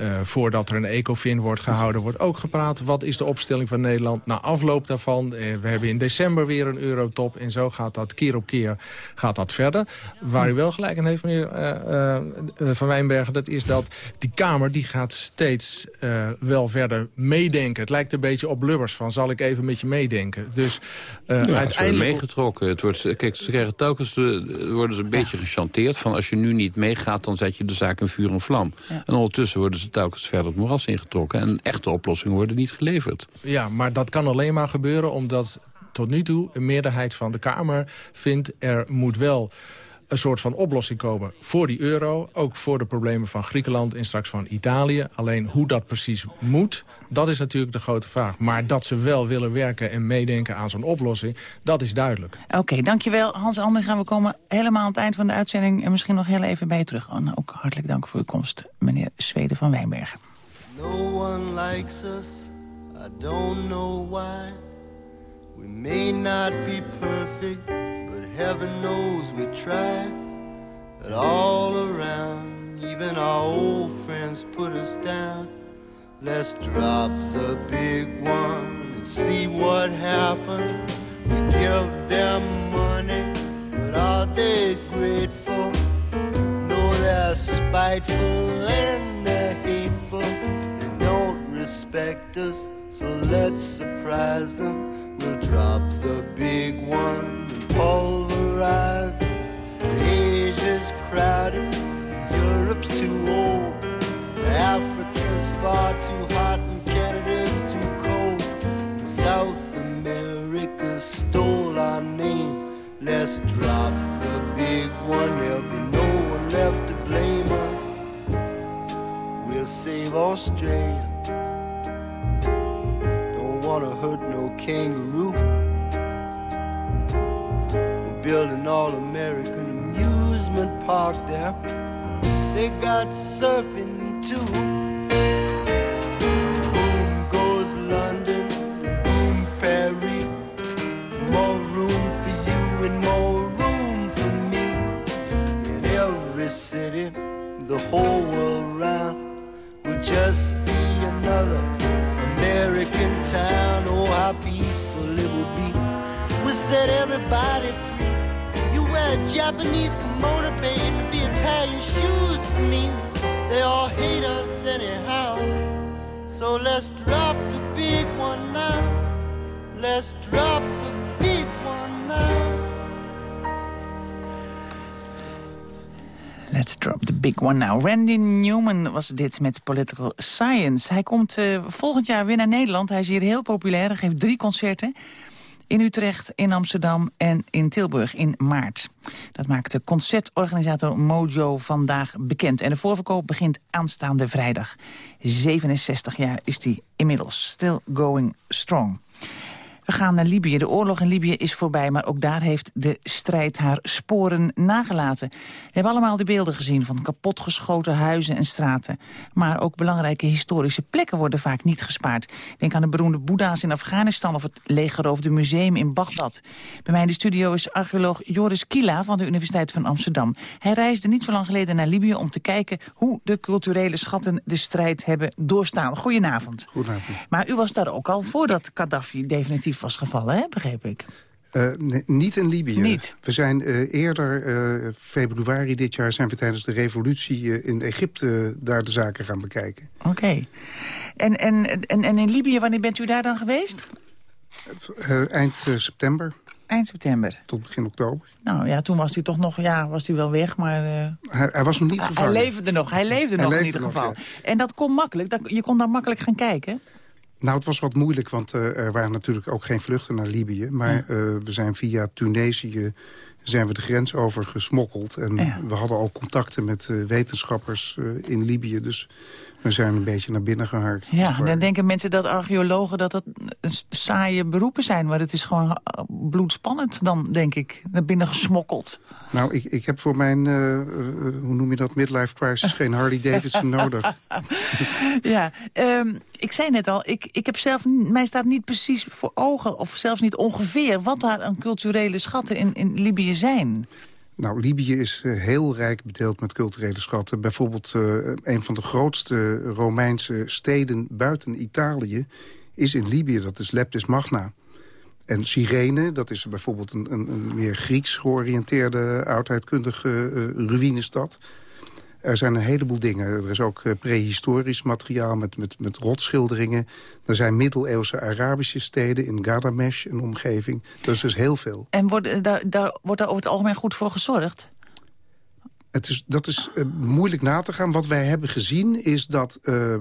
Eh, voordat er een ECOFIN wordt gehouden, wordt ook gepraat. Wat is de opstelling van Nederland na afloop daarvan? Eh, we hebben in december weer een eurotop. En zo gaat dat keer op keer gaat dat verder. Waar u wel gelijk aan heeft, meneer eh, Van Wijnbergen... dat is dat die Kamer die gaat steeds eh, wel verder meedenken. Het lijkt een beetje op blubbers van... zal ik even met je meedenken. Dus eh, Ja, uiteindelijk... ze worden meegetrokken. Het wordt, kijk, ze krijgen telkens de, worden ze een beetje gechanteerd... van als je nu niet meegaat, dan zet je de zaak in vuur en vlam. En ondertussen worden ze telkens verder het moeras ingetrokken... en echte oplossingen worden niet geleverd. Ja, maar dat kan alleen maar gebeuren omdat tot nu toe een meerderheid van de Kamer vindt... er moet wel een soort van oplossing komen voor die euro. Ook voor de problemen van Griekenland en straks van Italië. Alleen hoe dat precies moet, dat is natuurlijk de grote vraag. Maar dat ze wel willen werken en meedenken aan zo'n oplossing, dat is duidelijk. Oké, dankjewel Hans Ander. Gaan we komen helemaal aan het eind van de uitzending... en misschien nog heel even bij je terug. En ook hartelijk dank voor uw komst, meneer Zweden van Wijnbergen. No one likes us, I don't know why. We may not be perfect, heaven knows we try. But all around, even our old friends put us down. Let's drop the big one and see what happens. We give them money, but are they grateful? No, they're spiteful and they're hateful. They don't respect us, so let's surprise them. We'll drop the big one and pulverize them. crowded. Europe's too old. Africa's far too hot and Canada's too cold. South America stole our name. Let's drop the big one. There'll be no one left to blame us. We'll save Australia. Don't wanna hurt no kangaroo. We're building all American amusement park there. They got surfing too. Boom goes London, boom Paris. More room for you and more room for me. In every city, the whole world round will just be another American town. Oh, how peaceful it will be. We'll set everybody a Japanese kimono, baby, be Italian shoes to me. They all hate us anyhow. So let's drop the big one now. Let's drop the big one now. Let's drop the big one now. Randy Newman was dit met Political Science. Hij komt uh, volgend jaar weer naar Nederland. Hij is hier heel populair. Hij geeft drie concerten. In Utrecht, in Amsterdam en in Tilburg in maart. Dat maakt de concertorganisator Mojo vandaag bekend. En de voorverkoop begint aanstaande vrijdag. 67 jaar is hij inmiddels. Still going strong. We gaan naar Libië. De oorlog in Libië is voorbij, maar ook daar heeft de strijd haar sporen nagelaten. We hebben allemaal de beelden gezien van kapotgeschoten huizen en straten. Maar ook belangrijke historische plekken worden vaak niet gespaard. Denk aan de beroemde boeddha's in Afghanistan of het leeggeroofde museum in Bagdad. Bij mij in de studio is archeoloog Joris Kila van de Universiteit van Amsterdam. Hij reisde niet zo lang geleden naar Libië om te kijken hoe de culturele schatten de strijd hebben doorstaan. Goedenavond. Goedenavond. Maar u was daar ook al voordat Gaddafi definitief was gevallen, hè? begreep ik. Uh, nee, niet in Libië. Niet. We zijn uh, eerder, uh, februari dit jaar, zijn we tijdens de revolutie in Egypte daar de zaken gaan bekijken. Oké. Okay. En, en, en, en in Libië, wanneer bent u daar dan geweest? eind september. Eind september. Tot begin oktober. Nou ja, toen was hij toch nog, ja, was hij wel weg, maar... Hij, hij, was nog niet gevangen. Hij leefde nog, hij leefde hij nog leefde in ieder geval. Ja. En dat kon makkelijk, dat, je kon daar makkelijk gaan kijken? Nou, het was wat moeilijk, want uh, er waren natuurlijk ook geen vluchten naar Libië. Maar ja. uh, we zijn via Tunesië zijn we de grens over gesmokkeld. En ja. we hadden al contacten met uh, wetenschappers in Libië. Dus we zijn een beetje naar binnen geharkt. Ja, dan denken mensen dat archeologen dat dat saaie beroepen zijn. Maar het is gewoon bloedspannend dan, denk ik. Naar binnen gesmokkeld. Nou, ik, ik heb voor mijn, hoe noem je dat, midlife crisis... geen Harley Davidson nodig. ja, um, ik zei net al, ik, ik heb zelf, mij staat niet precies voor ogen... of zelfs niet ongeveer wat daar aan culturele schatten in, in Libië zijn. Nou, Libië is uh, heel rijk bedeeld met culturele schatten. Bijvoorbeeld uh, een van de grootste Romeinse steden buiten Italië is in Libië. Dat is Leptis Magna. En Cyrene, dat is bijvoorbeeld een, een, een meer Grieks georiënteerde oudheidkundige uh, ruïnestad. Er zijn een heleboel dingen. Er is ook prehistorisch materiaal met, met, met rotschilderingen. Er zijn middeleeuwse Arabische steden in Gadamesh, een omgeving. Dus er is heel veel. En wordt daar, daar, wordt daar over het algemeen goed voor gezorgd? Het is, dat is uh, moeilijk na te gaan. Wat wij hebben gezien is dat, uh,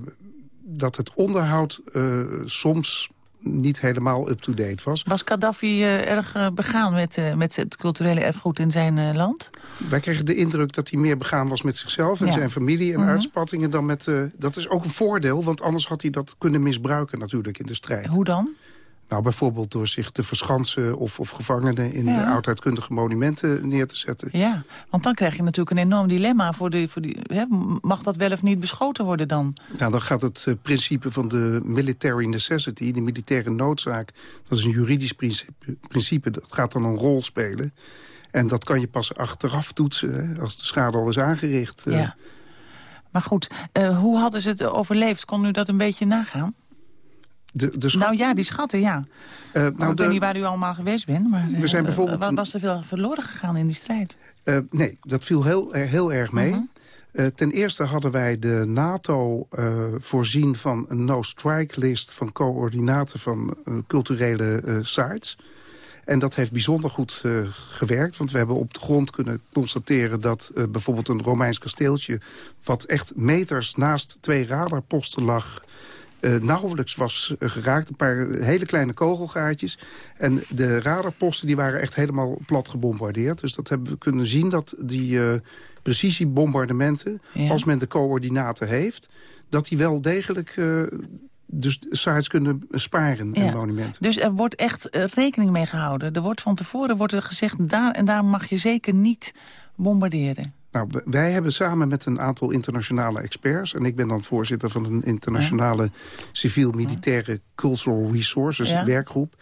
dat het onderhoud uh, soms niet helemaal up-to-date was. Was Gaddafi uh, erg uh, begaan met, uh, met het culturele erfgoed in zijn land? Wij kregen de indruk dat hij meer begaan was met zichzelf en ja. zijn familie en -hmm. uitspattingen dan met... dat is ook een voordeel, want anders had hij dat kunnen misbruiken natuurlijk in de strijd. Hoe dan? Nou, bijvoorbeeld door zich te verschansen of, of gevangenen in ja. oudheidkundige monumenten neer te zetten. Ja, want dan krijg je natuurlijk een enorm dilemma. Voor de, voor die, hè, mag dat wel of niet beschoten worden dan? Nou, dan gaat het uh, principe van de military necessity, de militaire noodzaak... dat is een juridisch principe, principe dat gaat dan een rol spelen. En dat kan je pas achteraf toetsen, hè, als de schade al is aangericht. Ja. Uh, maar goed, uh, hoe hadden ze het overleefd? Kon u dat een beetje nagaan? De, de nou ja, die schatten, ja. Uh, nou, ik de, weet niet waar u allemaal geweest bent. Maar, we zijn bijvoorbeeld... Uh, was er veel verloren gegaan in die strijd? Uh, nee, dat viel heel, heel erg mee. Uh -huh. ten eerste hadden wij de NATO voorzien van een no-strike list... van coördinaten van culturele sites. En dat heeft bijzonder goed uh, gewerkt. Want we hebben op de grond kunnen constateren dat uh, bijvoorbeeld een Romeins kasteeltje... wat echt meters naast twee radarposten lag... Uh, nauwelijks was geraakt. Een paar hele kleine kogelgaatjes. En de radarposten die waren echt helemaal plat gebombardeerd. Dus dat hebben we kunnen zien dat die uh, precisiebombardementen... Ja. als men de coördinaten heeft... dat die wel degelijk uh, dus sites kunnen sparen ja. en monumenten. Dus er wordt echt rekening mee gehouden. Er wordt van tevoren wordt er gezegd... daar en daar mag je zeker niet bombarderen. Nou, wij hebben samen met een aantal internationale experts... en ik ben dan voorzitter van een internationale ja. civiel-militaire cultural resources ja. werkgroep...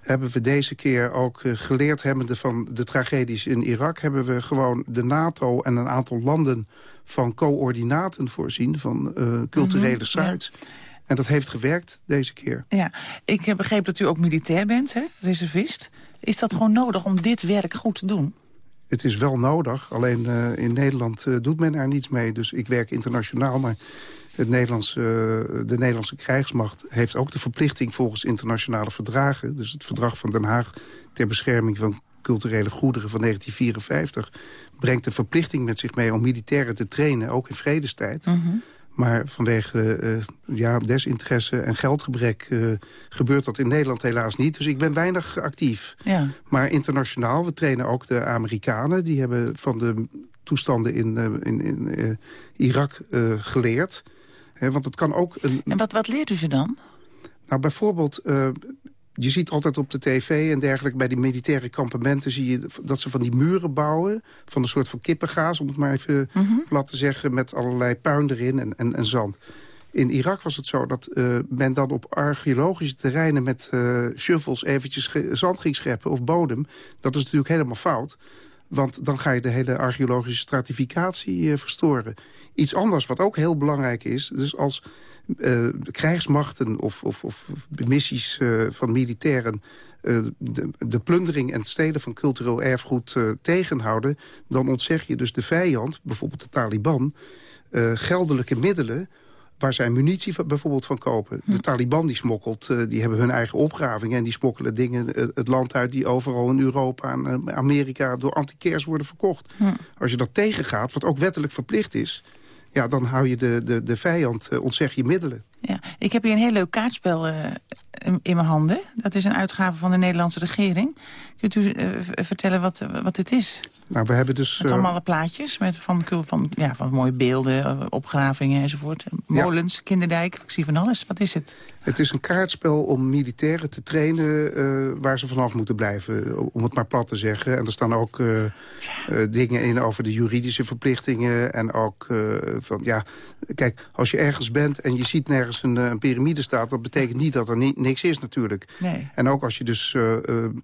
hebben we deze keer ook uh, geleerd hebbende van de tragedies in Irak... hebben we gewoon de NATO en een aantal landen van coördinaten voorzien... van uh, culturele mm -hmm. sites. Ja. En dat heeft gewerkt deze keer. Ja, ik heb begrepen dat u ook militair bent, hè? reservist. Is dat gewoon nodig om dit werk goed te doen? Het is wel nodig, alleen uh, in Nederland uh, doet men er niets mee. Dus ik werk internationaal, maar het Nederlandse, uh, de Nederlandse krijgsmacht... heeft ook de verplichting volgens internationale verdragen... dus het verdrag van Den Haag ter bescherming van culturele goederen van 1954... brengt de verplichting met zich mee om militairen te trainen, ook in vredestijd... -hmm. Maar vanwege uh, ja, desinteresse en geldgebrek uh, gebeurt dat in Nederland helaas niet. Dus ik ben weinig actief. Ja. Maar internationaal, we trainen ook de Amerikanen. Die hebben van de toestanden in, uh, in, in Irak geleerd. He, want het kan ook... Een... En wat, wat leert u ze dan? Nou, bijvoorbeeld je ziet altijd op de tv en dergelijke... bij die militaire kampementen zie je dat ze van die muren bouwen... van een soort van kippengaas, om het maar even mm -hmm. plat te zeggen... met allerlei puin erin en, en, en zand. In Irak was het zo dat uh, men dan op archeologische terreinen... met uh, shovels eventjes zand ging scheppen of bodem. Dat is natuurlijk helemaal fout. Want dan ga je de hele archeologische stratificatie uh, verstoren. Iets anders wat ook heel belangrijk is... dus als uh, krijgsmachten of, of, of missies uh, van militairen... Uh, de, de, plundering en het stelen van cultureel erfgoed tegenhouden... dan ontzeg je dus de vijand, bijvoorbeeld de Taliban... geldelijke middelen waar zij munitie van, bijvoorbeeld van kopen. De Taliban die smokkelt, die hebben hun eigen opgravingen... en die smokkelen dingen het land uit die overal in Europa en Amerika... door antikers worden verkocht. Hm. Als je dat tegengaat, wat ook wettelijk verplicht is... ja, dan hou je de, de, de vijand, ontzeg je middelen. Ja, ik heb hier een heel leuk kaartspel in, in mijn handen. Dat is een uitgave van de Nederlandse regering. Kunt u vertellen wat, wat dit is? Nou, we hebben dus... Met allemaal plaatjes met van, van, ja, van mooie beelden, opgravingen enzovoort. Molens, ja. Kinderdijk, ik zie van alles. Wat is het? Het is een kaartspel om militairen te trainen uh, waar ze vanaf moeten blijven. Om het maar plat te zeggen. En er staan ook uh, uh, dingen in over de juridische verplichtingen. En ook van, ja, kijk, als je ergens bent en je ziet nergens een, een piramide staat... dat betekent niet dat er ni niks is natuurlijk. Nee. En ook als je dus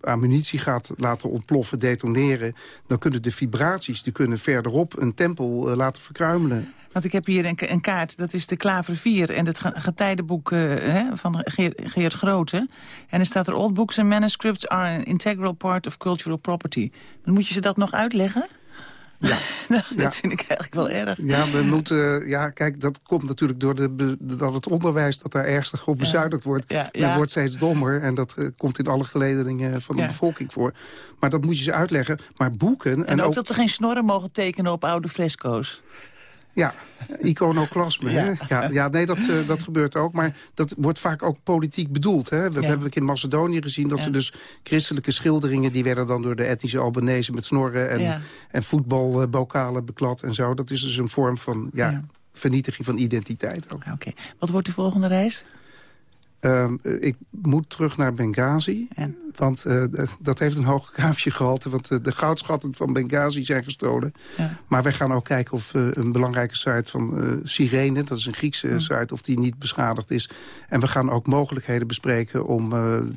ammunitie gaat laten ontploffen, detoneren... dan kunnen de vibraties, die kunnen verderop een tempel laten verkruimelen. Want ik heb hier een, een, kaart, dat is de Klaver 4 en het getijdenboek uh, hè, van Geert, Geert Grote. En er staat er, all books and manuscripts are an integral part of cultural property. Dan moet je ze dat nog uitleggen? Ja. nou, dat ja. vind ik eigenlijk wel erg. Ja, we moeten, ja, kijk, dat komt natuurlijk door de, dat het onderwijs... dat daar ernstig op bezuinigd wordt. Ja, Men ja. wordt steeds dommer en dat uh, komt in alle gelederingen van de bevolking voor. Maar dat moet je ze uitleggen. Maar boeken... En, en ook, ook dat ze geen snorren mogen tekenen op oude fresco's. Ja, iconoclasme. Ja. Hè? Ja, ja, nee, dat, uh, dat gebeurt ook. Maar dat wordt vaak ook politiek bedoeld. Hè? Dat ja. hebben we in Macedonië gezien. Dat ze dus christelijke schilderingen... die werden dan door de etnische Albanese met snorren... en, en voetbalbokalen beklad en zo. Dat is dus een vorm van ja, vernietiging van identiteit ook. Oké. Okay. Wat wordt de volgende reis? Uh, ik moet terug naar Benghazi. En? Want uh, dat heeft een hoog kaafje gehalte. Want uh, de goudschatten van Benghazi zijn gestolen. Ja. Maar wij gaan ook kijken of uh, een belangrijke site van Sirene... dat is een Griekse site, of die niet beschadigd is. En we gaan ook mogelijkheden bespreken om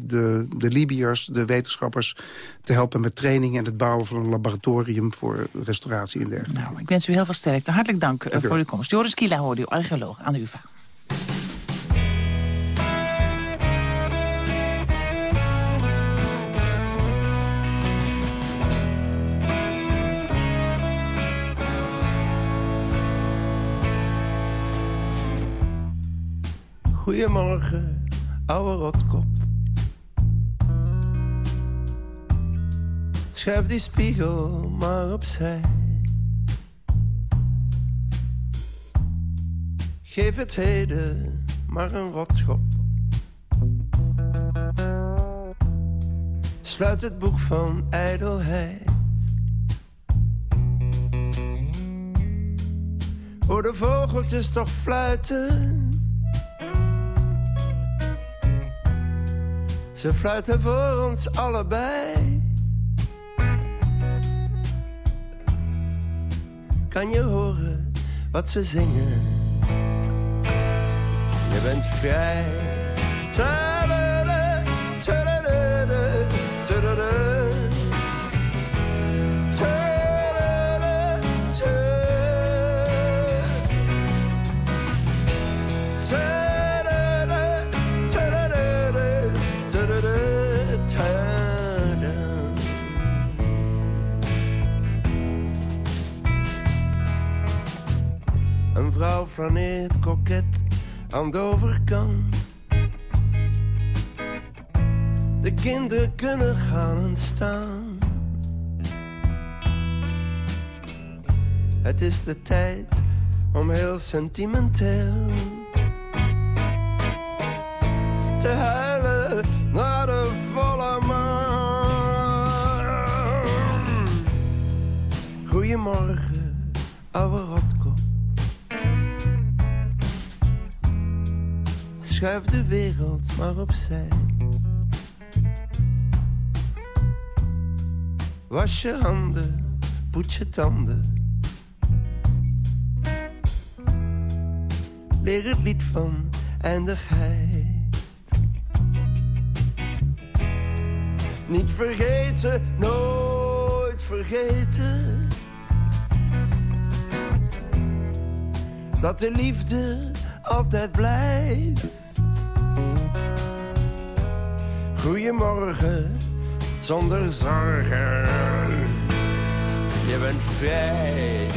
de, de Libiërs, de wetenschappers... te helpen met training en het bouwen van een laboratorium... voor restauratie en dergelijke. Nou, ik wens u heel veel sterkte. Hartelijk dank, dank voor uw komst. Joris Kila hoorde u, archeoloog aan de UvA. Goedemorgen, ouwe rotkop. Schuif die spiegel maar opzij. Geef het heden maar een rotschop. Sluit het boek van ijdelheid. Hoor de vogeltjes toch fluiten. Ze fluiten voor ons allebei. Kan je horen wat ze zingen? Je bent vrij. Vrouw flaneert koket aan de overkant. De kinderen kunnen gaan en staan. Het is de tijd om heel sentimenteel te huilen naar de volle maan. Goedemorgen, Schuif de wereld maar opzij. Was je handen, poets je tanden. Leer het lied van eindigheid. Niet vergeten, nooit vergeten. Dat de liefde altijd blijft. Goedemorgen, zonder zorgen. Je bent vrij.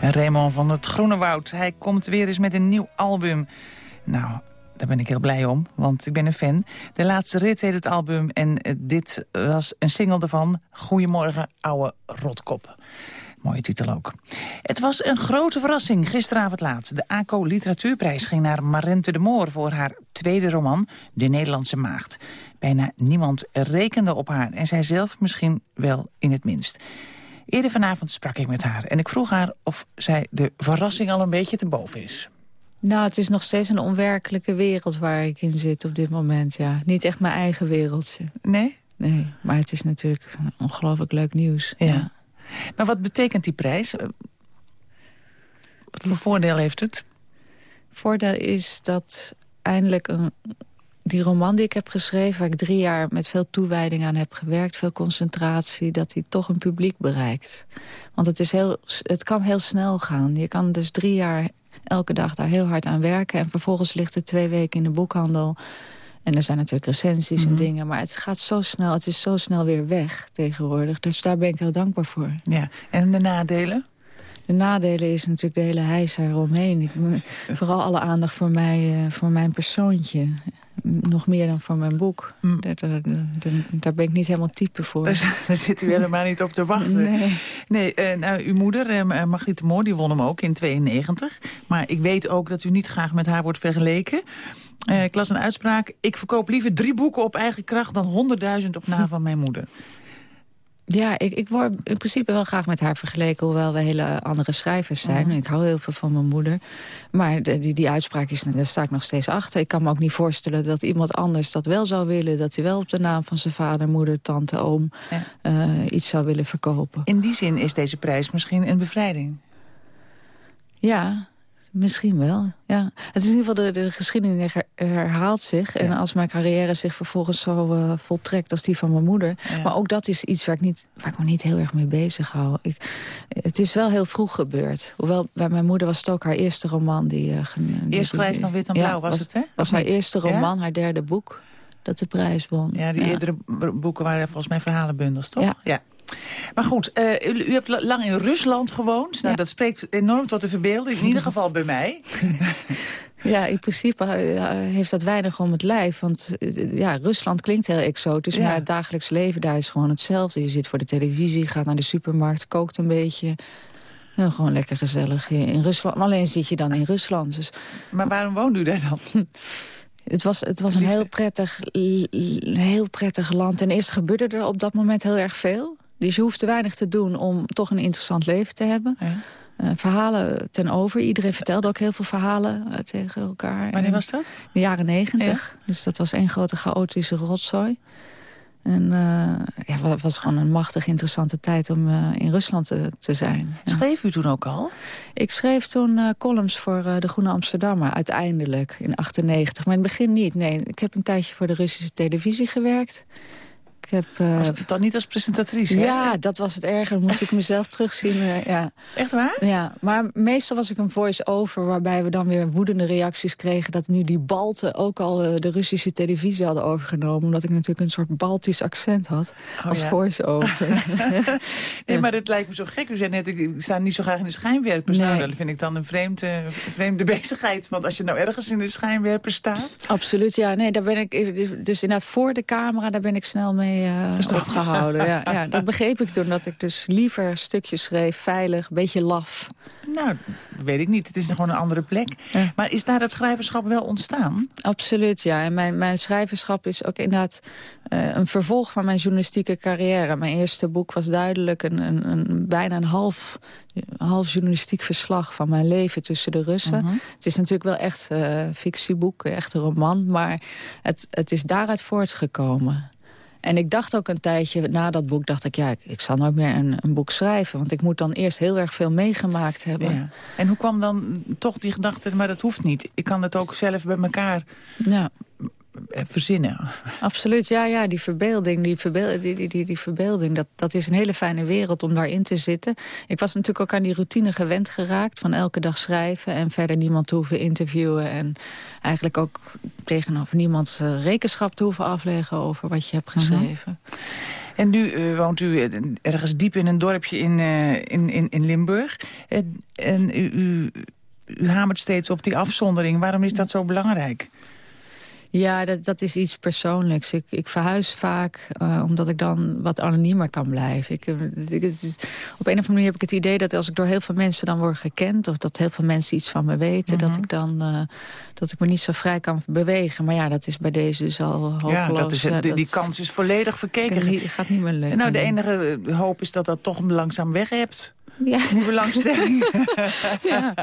Raymond van het Groene Woud, hij komt weer eens met een nieuw album. Nou, daar ben ik heel blij om, want ik ben een fan. De laatste rit heet het album en eh, dit was een single ervan. Goedemorgen, ouwe rotkop. Mooie titel ook. Het was een grote verrassing gisteravond laat. De ACO Literatuurprijs ging naar Marente de Moor... voor haar tweede roman, De Nederlandse Maagd. Bijna niemand rekende op haar en zij zelf misschien wel in het minst. Eerder vanavond sprak ik met haar en ik vroeg haar of zij de verrassing al een beetje te boven is. Nou, het is nog steeds een onwerkelijke wereld waar ik in zit op dit moment, ja. Niet echt mijn eigen wereldje. Nee? Nee, maar het is natuurlijk ongelooflijk leuk nieuws. Ja. Maar wat betekent die prijs? Eh, Wat voor voordeel heeft het? Voordeel is dat eindelijk een, die roman die ik heb geschreven... waar ik drie jaar met veel toewijding aan heb gewerkt... veel concentratie, dat die toch een publiek bereikt. Want het, is heel, het kan heel snel gaan. Je kan dus drie jaar elke dag daar heel hard aan werken... en vervolgens ligt het twee weken in de boekhandel... En er zijn natuurlijk recensies Mhm. en dingen. Maar het gaat zo snel, het is zo snel weer weg tegenwoordig. Dus daar ben ik heel dankbaar voor. Ja. En de nadelen? De nadelen is natuurlijk de hele heisa eromheen. Ik, vooral alle aandacht voor, mij, eh, voor mijn persoontje. Nog meer dan voor mijn boek. Daar, daar, daar- daar ben ik niet helemaal type voor. Daar, daar zit u helemaal niet op te wachten. Nee. Nee, eh, nou, uw moeder, eh, Margriet de Moor, die won hem ook in 92. Maar ik weet ook dat u niet graag met haar wordt vergeleken. Eh, ik las een uitspraak. Ik verkoop liever drie boeken op eigen kracht... dan honderdduizend op na van mijn moeder. Ja, ik, ik word in principe wel graag met haar vergeleken... hoewel we hele andere schrijvers zijn. Ik hou heel veel van mijn moeder. Maar de- die, die uitspraak, is, daar sta ik nog steeds achter. Ik kan me ook niet voorstellen dat iemand anders dat wel zou willen. Dat hij wel op de naam van zijn vader, moeder, tante, oom... eh, iets zou willen verkopen. In die zin is deze prijs misschien een bevrijding. Ja, misschien wel. Ja. Het is in ieder geval, de, de geschiedenis her- herhaalt zich. En als mijn carrière zich vervolgens zo eh, voltrekt als die van mijn moeder. Maar ook dat is iets waar ik, niet, waar ik me niet heel erg mee bezig hou. Ik, het is wel heel vroeg gebeurd. Hoewel, bij mijn moeder was het ook haar eerste roman. Die, eh, gen- die- Eerst grijs dan wit en Ja, blauw was het, hè? was Of haar niet? eerste roman, haar derde boek. dat de prijs won. Ja, die eerdere boeken waren volgens mij verhalenbundels, toch? Ja. Maar goed, uh, u, u, hebt lang in Rusland gewoond. Nou, Dat spreekt enorm tot de verbeelding, in ieder geval bij mij. Ja, in principe heeft dat weinig om het lijf. Want ja, Rusland klinkt heel exotisch, ja. maar het dagelijks leven daar is gewoon hetzelfde. Je zit voor de televisie, gaat naar de supermarkt, kookt een beetje. Nou, gewoon lekker gezellig in Rusland. Alleen zit je dan in Rusland. Dus... Maar waarom woont u daar dan? Het was, het was een heel prettig, heel prettig land. Ten eerste gebeurde er op dat moment heel erg veel. Dus je hoeft te weinig te doen om toch een interessant leven te hebben. Ja. Uh, verhalen ten over. Iedereen vertelde ook heel veel verhalen uh, tegen elkaar. Wanneer was dat? In de jaren negentig. Ja. Dus dat was één grote chaotische rotzooi. En uh, ja, het was gewoon een machtig interessante tijd om in Rusland te, te zijn. Schreef u toen ook al? Ik schreef toen columns voor de Groene Amsterdammer, uiteindelijk, in 98. Maar in het begin niet, nee. Ik heb een tijdje voor de Russische televisie gewerkt. Ik heb, uh, was dan niet als presentatrice? Ja, hè? dat was het erger. Dan moest ik mezelf terugzien. Uh, ja. Echt waar? Ja, maar meestal was ik een voice-over... waarbij we dan weer woedende reacties kregen... dat nu die Balten ook al uh, de Russische televisie hadden overgenomen... omdat ik natuurlijk een soort Baltisch accent had oh, als ja. voice-over. nee, maar dat lijkt me zo gek. U zei net, ik sta niet zo graag in de schijnwerpers. Nee. Nou, dat vind ik dan een vreemde, vreemde bezigheid. Want als je nou ergens in de schijnwerpers staat... Absoluut, ja. Nee, daar ben ik... Dus inderdaad voor de camera, daar ben ik snel mee uh, opgehouden. ja, ja, dat begreep ik toen, dat ik dus liever stukjes schreef, veilig, een beetje laf. Nou, weet ik niet. Het is gewoon een andere plek. Ja. Maar is daar dat schrijverschap wel ontstaan? Absoluut, ja. En mijn, mijn schrijverschap is ook inderdaad uh, een vervolg van mijn journalistieke carrière. Mijn eerste boek was duidelijk een, een, een bijna een half, half journalistiek verslag van mijn leven tussen de Russen. Uh -huh. Het is natuurlijk wel echt uh, fictieboek, echt een roman, maar het, het is daaruit voortgekomen. En ik dacht ook een tijdje na dat boek, dacht ik, ja, ik, ik zal nooit meer een, een, boek schrijven. Want ik moet dan eerst heel erg veel meegemaakt hebben. Ja. En hoe kwam dan toch die gedachte, maar dat hoeft niet. Ik kan het ook zelf bij elkaar ja. Verzinnen. Absoluut, ja, ja die verbeelding, die, verbeel, die, die, die, die, verbeelding dat, dat is een hele fijne wereld om daarin te zitten. Ik was natuurlijk ook aan die routine gewend geraakt van elke dag schrijven... en verder niemand te hoeven interviewen... en eigenlijk ook tegenover niemand rekenschap te hoeven afleggen over wat je hebt geschreven. Uh -huh. En nu uh, woont u ergens diep in een dorpje in, uh, in, in, in Limburg. En, en u, u, u hamert steeds op die afzondering. Waarom is dat zo belangrijk? Ja, dat, dat is iets persoonlijks. Ik, ik verhuis vaak uh, omdat ik dan wat anoniemer kan blijven. Ik, ik, is, op een of andere manier heb ik het idee dat als ik door heel veel mensen dan word gekend... of dat heel veel mensen iets van me weten... Mm -hmm. dat ik dan uh, dat ik me niet zo vrij kan bewegen. Maar ja, dat is bij deze dus al hopeloos. Ja, dat is, ja, die, die kans is volledig verkeken. Het gaat niet meer lukken. Nou, de enige hoop is dat dat toch langzaam weg hebt. Ja. Die belangstelling. ja.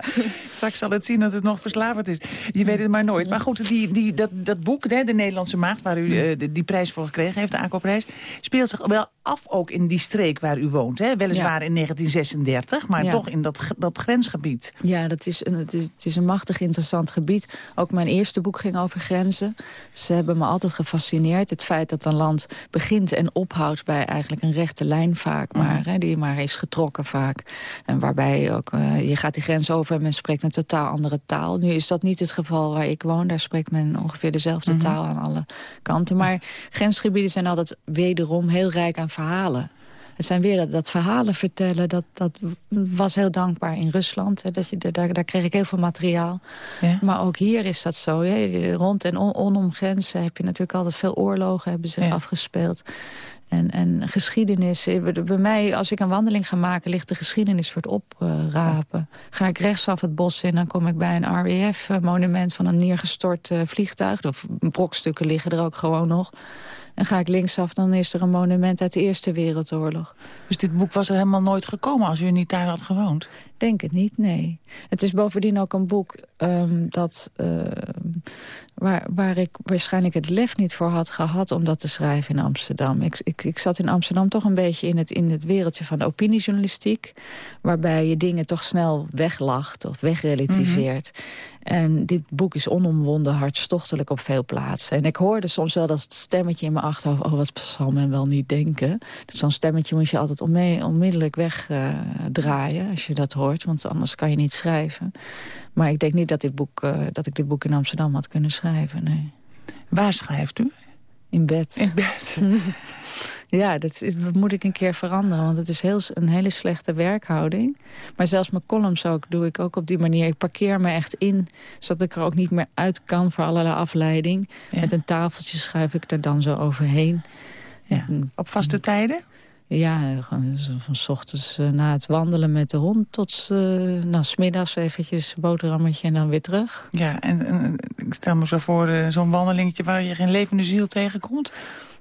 Straks zal het zien dat het nog verslavend is. Je weet het maar nooit. Maar goed, die, die, dat, dat boek, hè, De Nederlandse Maagd... waar u uh, die prijs voor gekregen heeft, de ACO-prijs... speelt zich wel af ook in die streek waar u woont. Hè? Weliswaar ja. in 1936, maar ja. toch in dat, dat grensgebied. Ja, dat is een, het, is, het is een machtig interessant gebied. Ook mijn eerste boek ging over grenzen. Ze hebben me altijd gefascineerd. Het feit dat een land begint en ophoudt bij eigenlijk een rechte lijn vaak... maar mm. hè, die maar is getrokken vaak. En waarbij ook, uh, je gaat die grens over en men spreekt een totaal andere taal. Nu is dat niet het geval waar ik woon. Daar spreekt men ongeveer dezelfde mm -hmm. taal aan alle kanten. Maar grensgebieden zijn altijd wederom heel rijk aan verhalen. Het zijn weer dat, dat verhalen vertellen. Dat, dat was heel dankbaar in Rusland. Hè, dat je, daar, daar kreeg ik heel veel materiaal. Ja. Maar ook hier is dat zo. Hè. Rond en on, onom grenzen heb je natuurlijk altijd veel oorlogen hebben zich ja. afgespeeld. En, en geschiedenis, bij mij, als ik een wandeling ga maken... ligt de geschiedenis voor het oprapen. Ga ik rechtsaf het bos in, dan kom ik bij een RAF-monument... van een neergestort uh, vliegtuig. Of brokstukken liggen er ook gewoon nog. En ga ik linksaf, dan is er een monument uit de Eerste Wereldoorlog. Dus dit boek was er helemaal nooit gekomen als u niet daar had gewoond? Denk het niet, nee. Het is bovendien ook een boek um, dat, uh, waar, waar ik waarschijnlijk het lef niet voor had gehad... om dat te schrijven in Amsterdam. Ik, ik, ik zat in Amsterdam toch een beetje in het, in het wereldje van de opiniejournalistiek... waarbij je dingen toch snel weglacht of wegrelativeert. -hmm. En dit boek is onomwonden hartstochtelijk op veel plaatsen. En ik hoorde soms wel dat stemmetje in mijn achterhoofd... oh, wat zal men wel niet denken? Zo'n stemmetje moet je altijd onmiddellijk wegdraaien uh, als je dat hoort. Want anders kan je niet schrijven. Maar ik denk niet dat, dit boek, uh, dat ik dit boek in Amsterdam had kunnen schrijven, nee. Waar schrijft u? In bed. In bed. ja, dat, is, dat, moet ik een keer veranderen. Want het is heel, een hele slechte werkhouding. Maar zelfs mijn columns ook, doe ik ook op die manier. Ik parkeer me echt in, zodat ik er ook niet meer uit kan voor allerlei afleiding. Met een tafeltje schuif ik er dan zo overheen. Ja. Op vaste tijden? Ja, gewoon van s ochtends uh, na het wandelen met de hond... tot uh, nou, smiddags eventjes boterhammetje en dan weer terug. Ja, en, en ik stel me zo voor uh, zo'n wandelingetje... waar je geen levende ziel tegenkomt.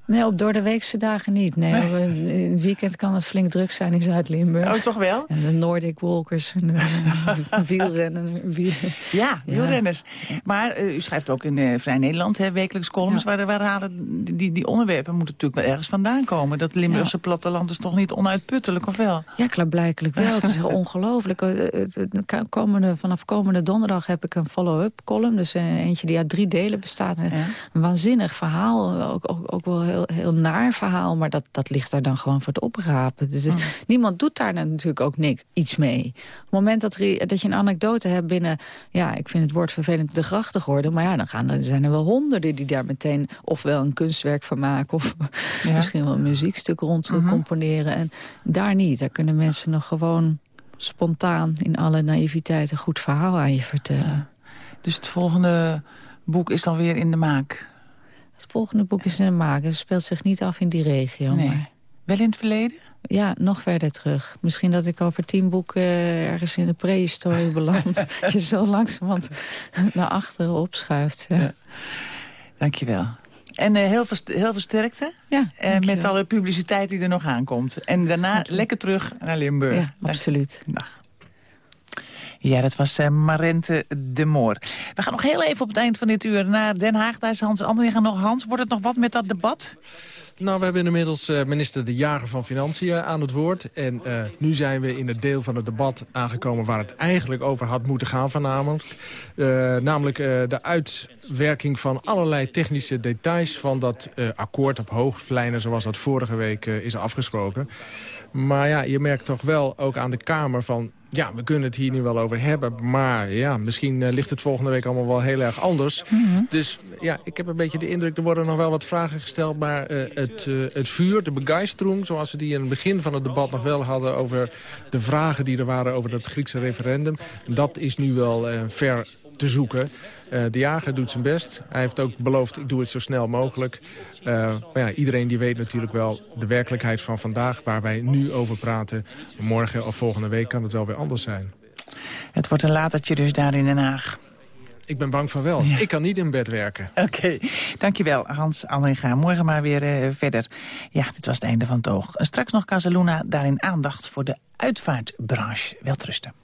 Nee, op door de weekse dagen niet. Nee, nee. in het weekend kan het flink druk zijn in Zuid-Limburg. Oh, toch wel? En de Nordic Walkers en de wielrennen. Wiel... Ja, wielrenners. Ja. Maar uh, u schrijft ook in uh, Vrij Nederland hè, wekelijks columns... Ja. Waar, waar halen die, die onderwerpen moeten natuurlijk wel ergens vandaan komen. Dat Limburgse ja. platteland is toch niet onuitputtelijk, of wel? Ja, klaarblijkelijk wel. het is ongelooflijk. Komende, vanaf komende donderdag heb ik een follow-up column. Dus eentje die uit drie delen bestaat. Een waanzinnig verhaal. Ook, ook, ook wel heel, heel naar verhaal, maar dat, dat ligt daar dan gewoon voor het oprapen. Dus het, niemand doet daar natuurlijk ook niks, iets mee. Op het moment dat, er, dat je een anekdote hebt binnen... ja, ik vind het woord vervelend de grachten geworden... maar ja, dan gaan er, zijn er wel honderden die daar meteen... ofwel een kunstwerk van maken... of ja. misschien wel een muziekstuk rond uh -huh. componeren. En daar niet. Daar kunnen mensen nog gewoon spontaan... in alle naïviteit een goed verhaal aan je vertellen. Ja. Dus het volgende boek is dan weer in de maak... Het volgende boek is in de maak. Het speelt zich niet af in die regio. Nee. Maar... Wel in het verleden? Ja, nog verder terug. Misschien dat ik over tien boeken uh, ergens in de prehistorie beland. dat je zo langzamerhand naar achteren opschuift. Ja. Ja. Dankjewel. En uh, heel, veel, heel veel sterkte. Ja, uh, met alle publiciteit die er nog aankomt. En daarna lekker terug naar Limburg. Ja, absoluut. Dag. Ja, dat was uh, Marente de Moor. We gaan nog heel even op het eind van dit uur naar Den Haag. Daar is Hans Andringa nog. Hans, wordt het nog wat met dat debat? Nou, we hebben inmiddels uh, minister De Jager van Financiën aan het woord. En uh, nu zijn we in het deel van het debat aangekomen... waar het eigenlijk over had moeten gaan vanavond. Namelijk de uitwerking van allerlei technische details... van dat akkoord op hoogvlijnen zoals dat vorige week is afgesproken. Maar ja, je merkt toch wel ook aan de Kamer van... ja, we kunnen het hier nu wel over hebben... maar ja, misschien uh, ligt het volgende week allemaal wel heel erg anders. Mm -hmm. Dus ja, ik heb een beetje de indruk... er worden nog wel wat vragen gesteld... maar uh, het, uh, het vuur, de begeistering... zoals we die in het begin van het debat nog wel hadden... over de vragen die er waren over het Griekse referendum... dat is nu wel ver te zoeken. Uh, de jager doet zijn best. Hij heeft ook beloofd, ik doe het zo snel mogelijk. Uh, maar ja, iedereen die weet natuurlijk wel de werkelijkheid van vandaag... waar wij nu over praten. Morgen of volgende week kan het wel weer anders zijn. Het wordt een latertje dus daar in Den Haag. Ik ben bang van wel. Ja. Ik kan niet in bed werken. Oké, okay. dankjewel Hans Andringa. Morgen maar weer uh, verder. Ja, dit was het einde van het oog. Straks nog Casaluna, daarin aandacht voor de uitvaartbranche. Welterusten.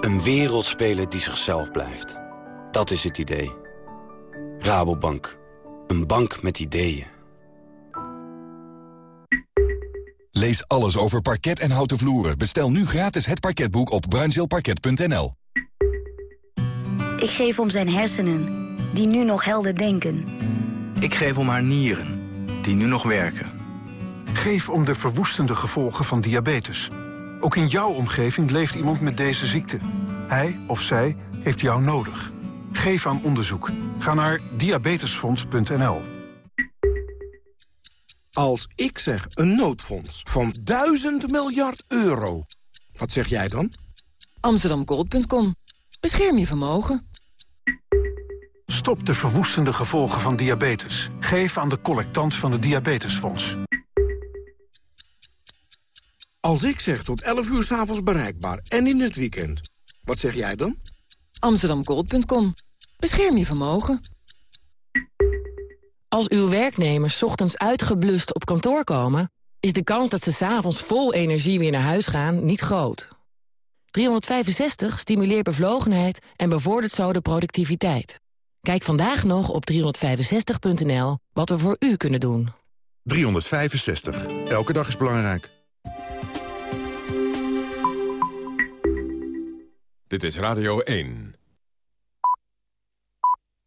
Een wereldspeler die zichzelf blijft. Dat is het idee. Rabobank. Een bank met ideeën. Lees alles over parket en houten vloeren. Bestel nu gratis het parketboek op bruinzeelparket.nl. Ik geef om zijn hersenen, die nu nog helder denken. Ik geef om haar nieren, die nu nog werken. Geef om de verwoestende gevolgen van diabetes. Ook in jouw omgeving leeft iemand met deze ziekte. Hij of zij heeft jou nodig. Geef aan onderzoek. Ga naar diabetesfonds.nl. Als ik zeg een noodfonds van 1000 miljard euro, wat zeg jij dan? Amsterdamgold.com. Bescherm je vermogen. Stop de verwoestende gevolgen van diabetes. Geef aan de collectant van het Diabetesfonds. Als ik zeg tot 11 uur s'avonds bereikbaar en in het weekend, wat zeg jij dan? Amsterdamgold.com. Bescherm je vermogen. Als uw werknemers ochtends uitgeblust op kantoor komen... is de kans dat ze s'avonds vol energie weer naar huis gaan niet groot. 365 stimuleert bevlogenheid en bevordert zo de productiviteit. Kijk vandaag nog op 365.nl wat we voor u kunnen doen. 365. Elke dag is belangrijk. Dit is Radio 1.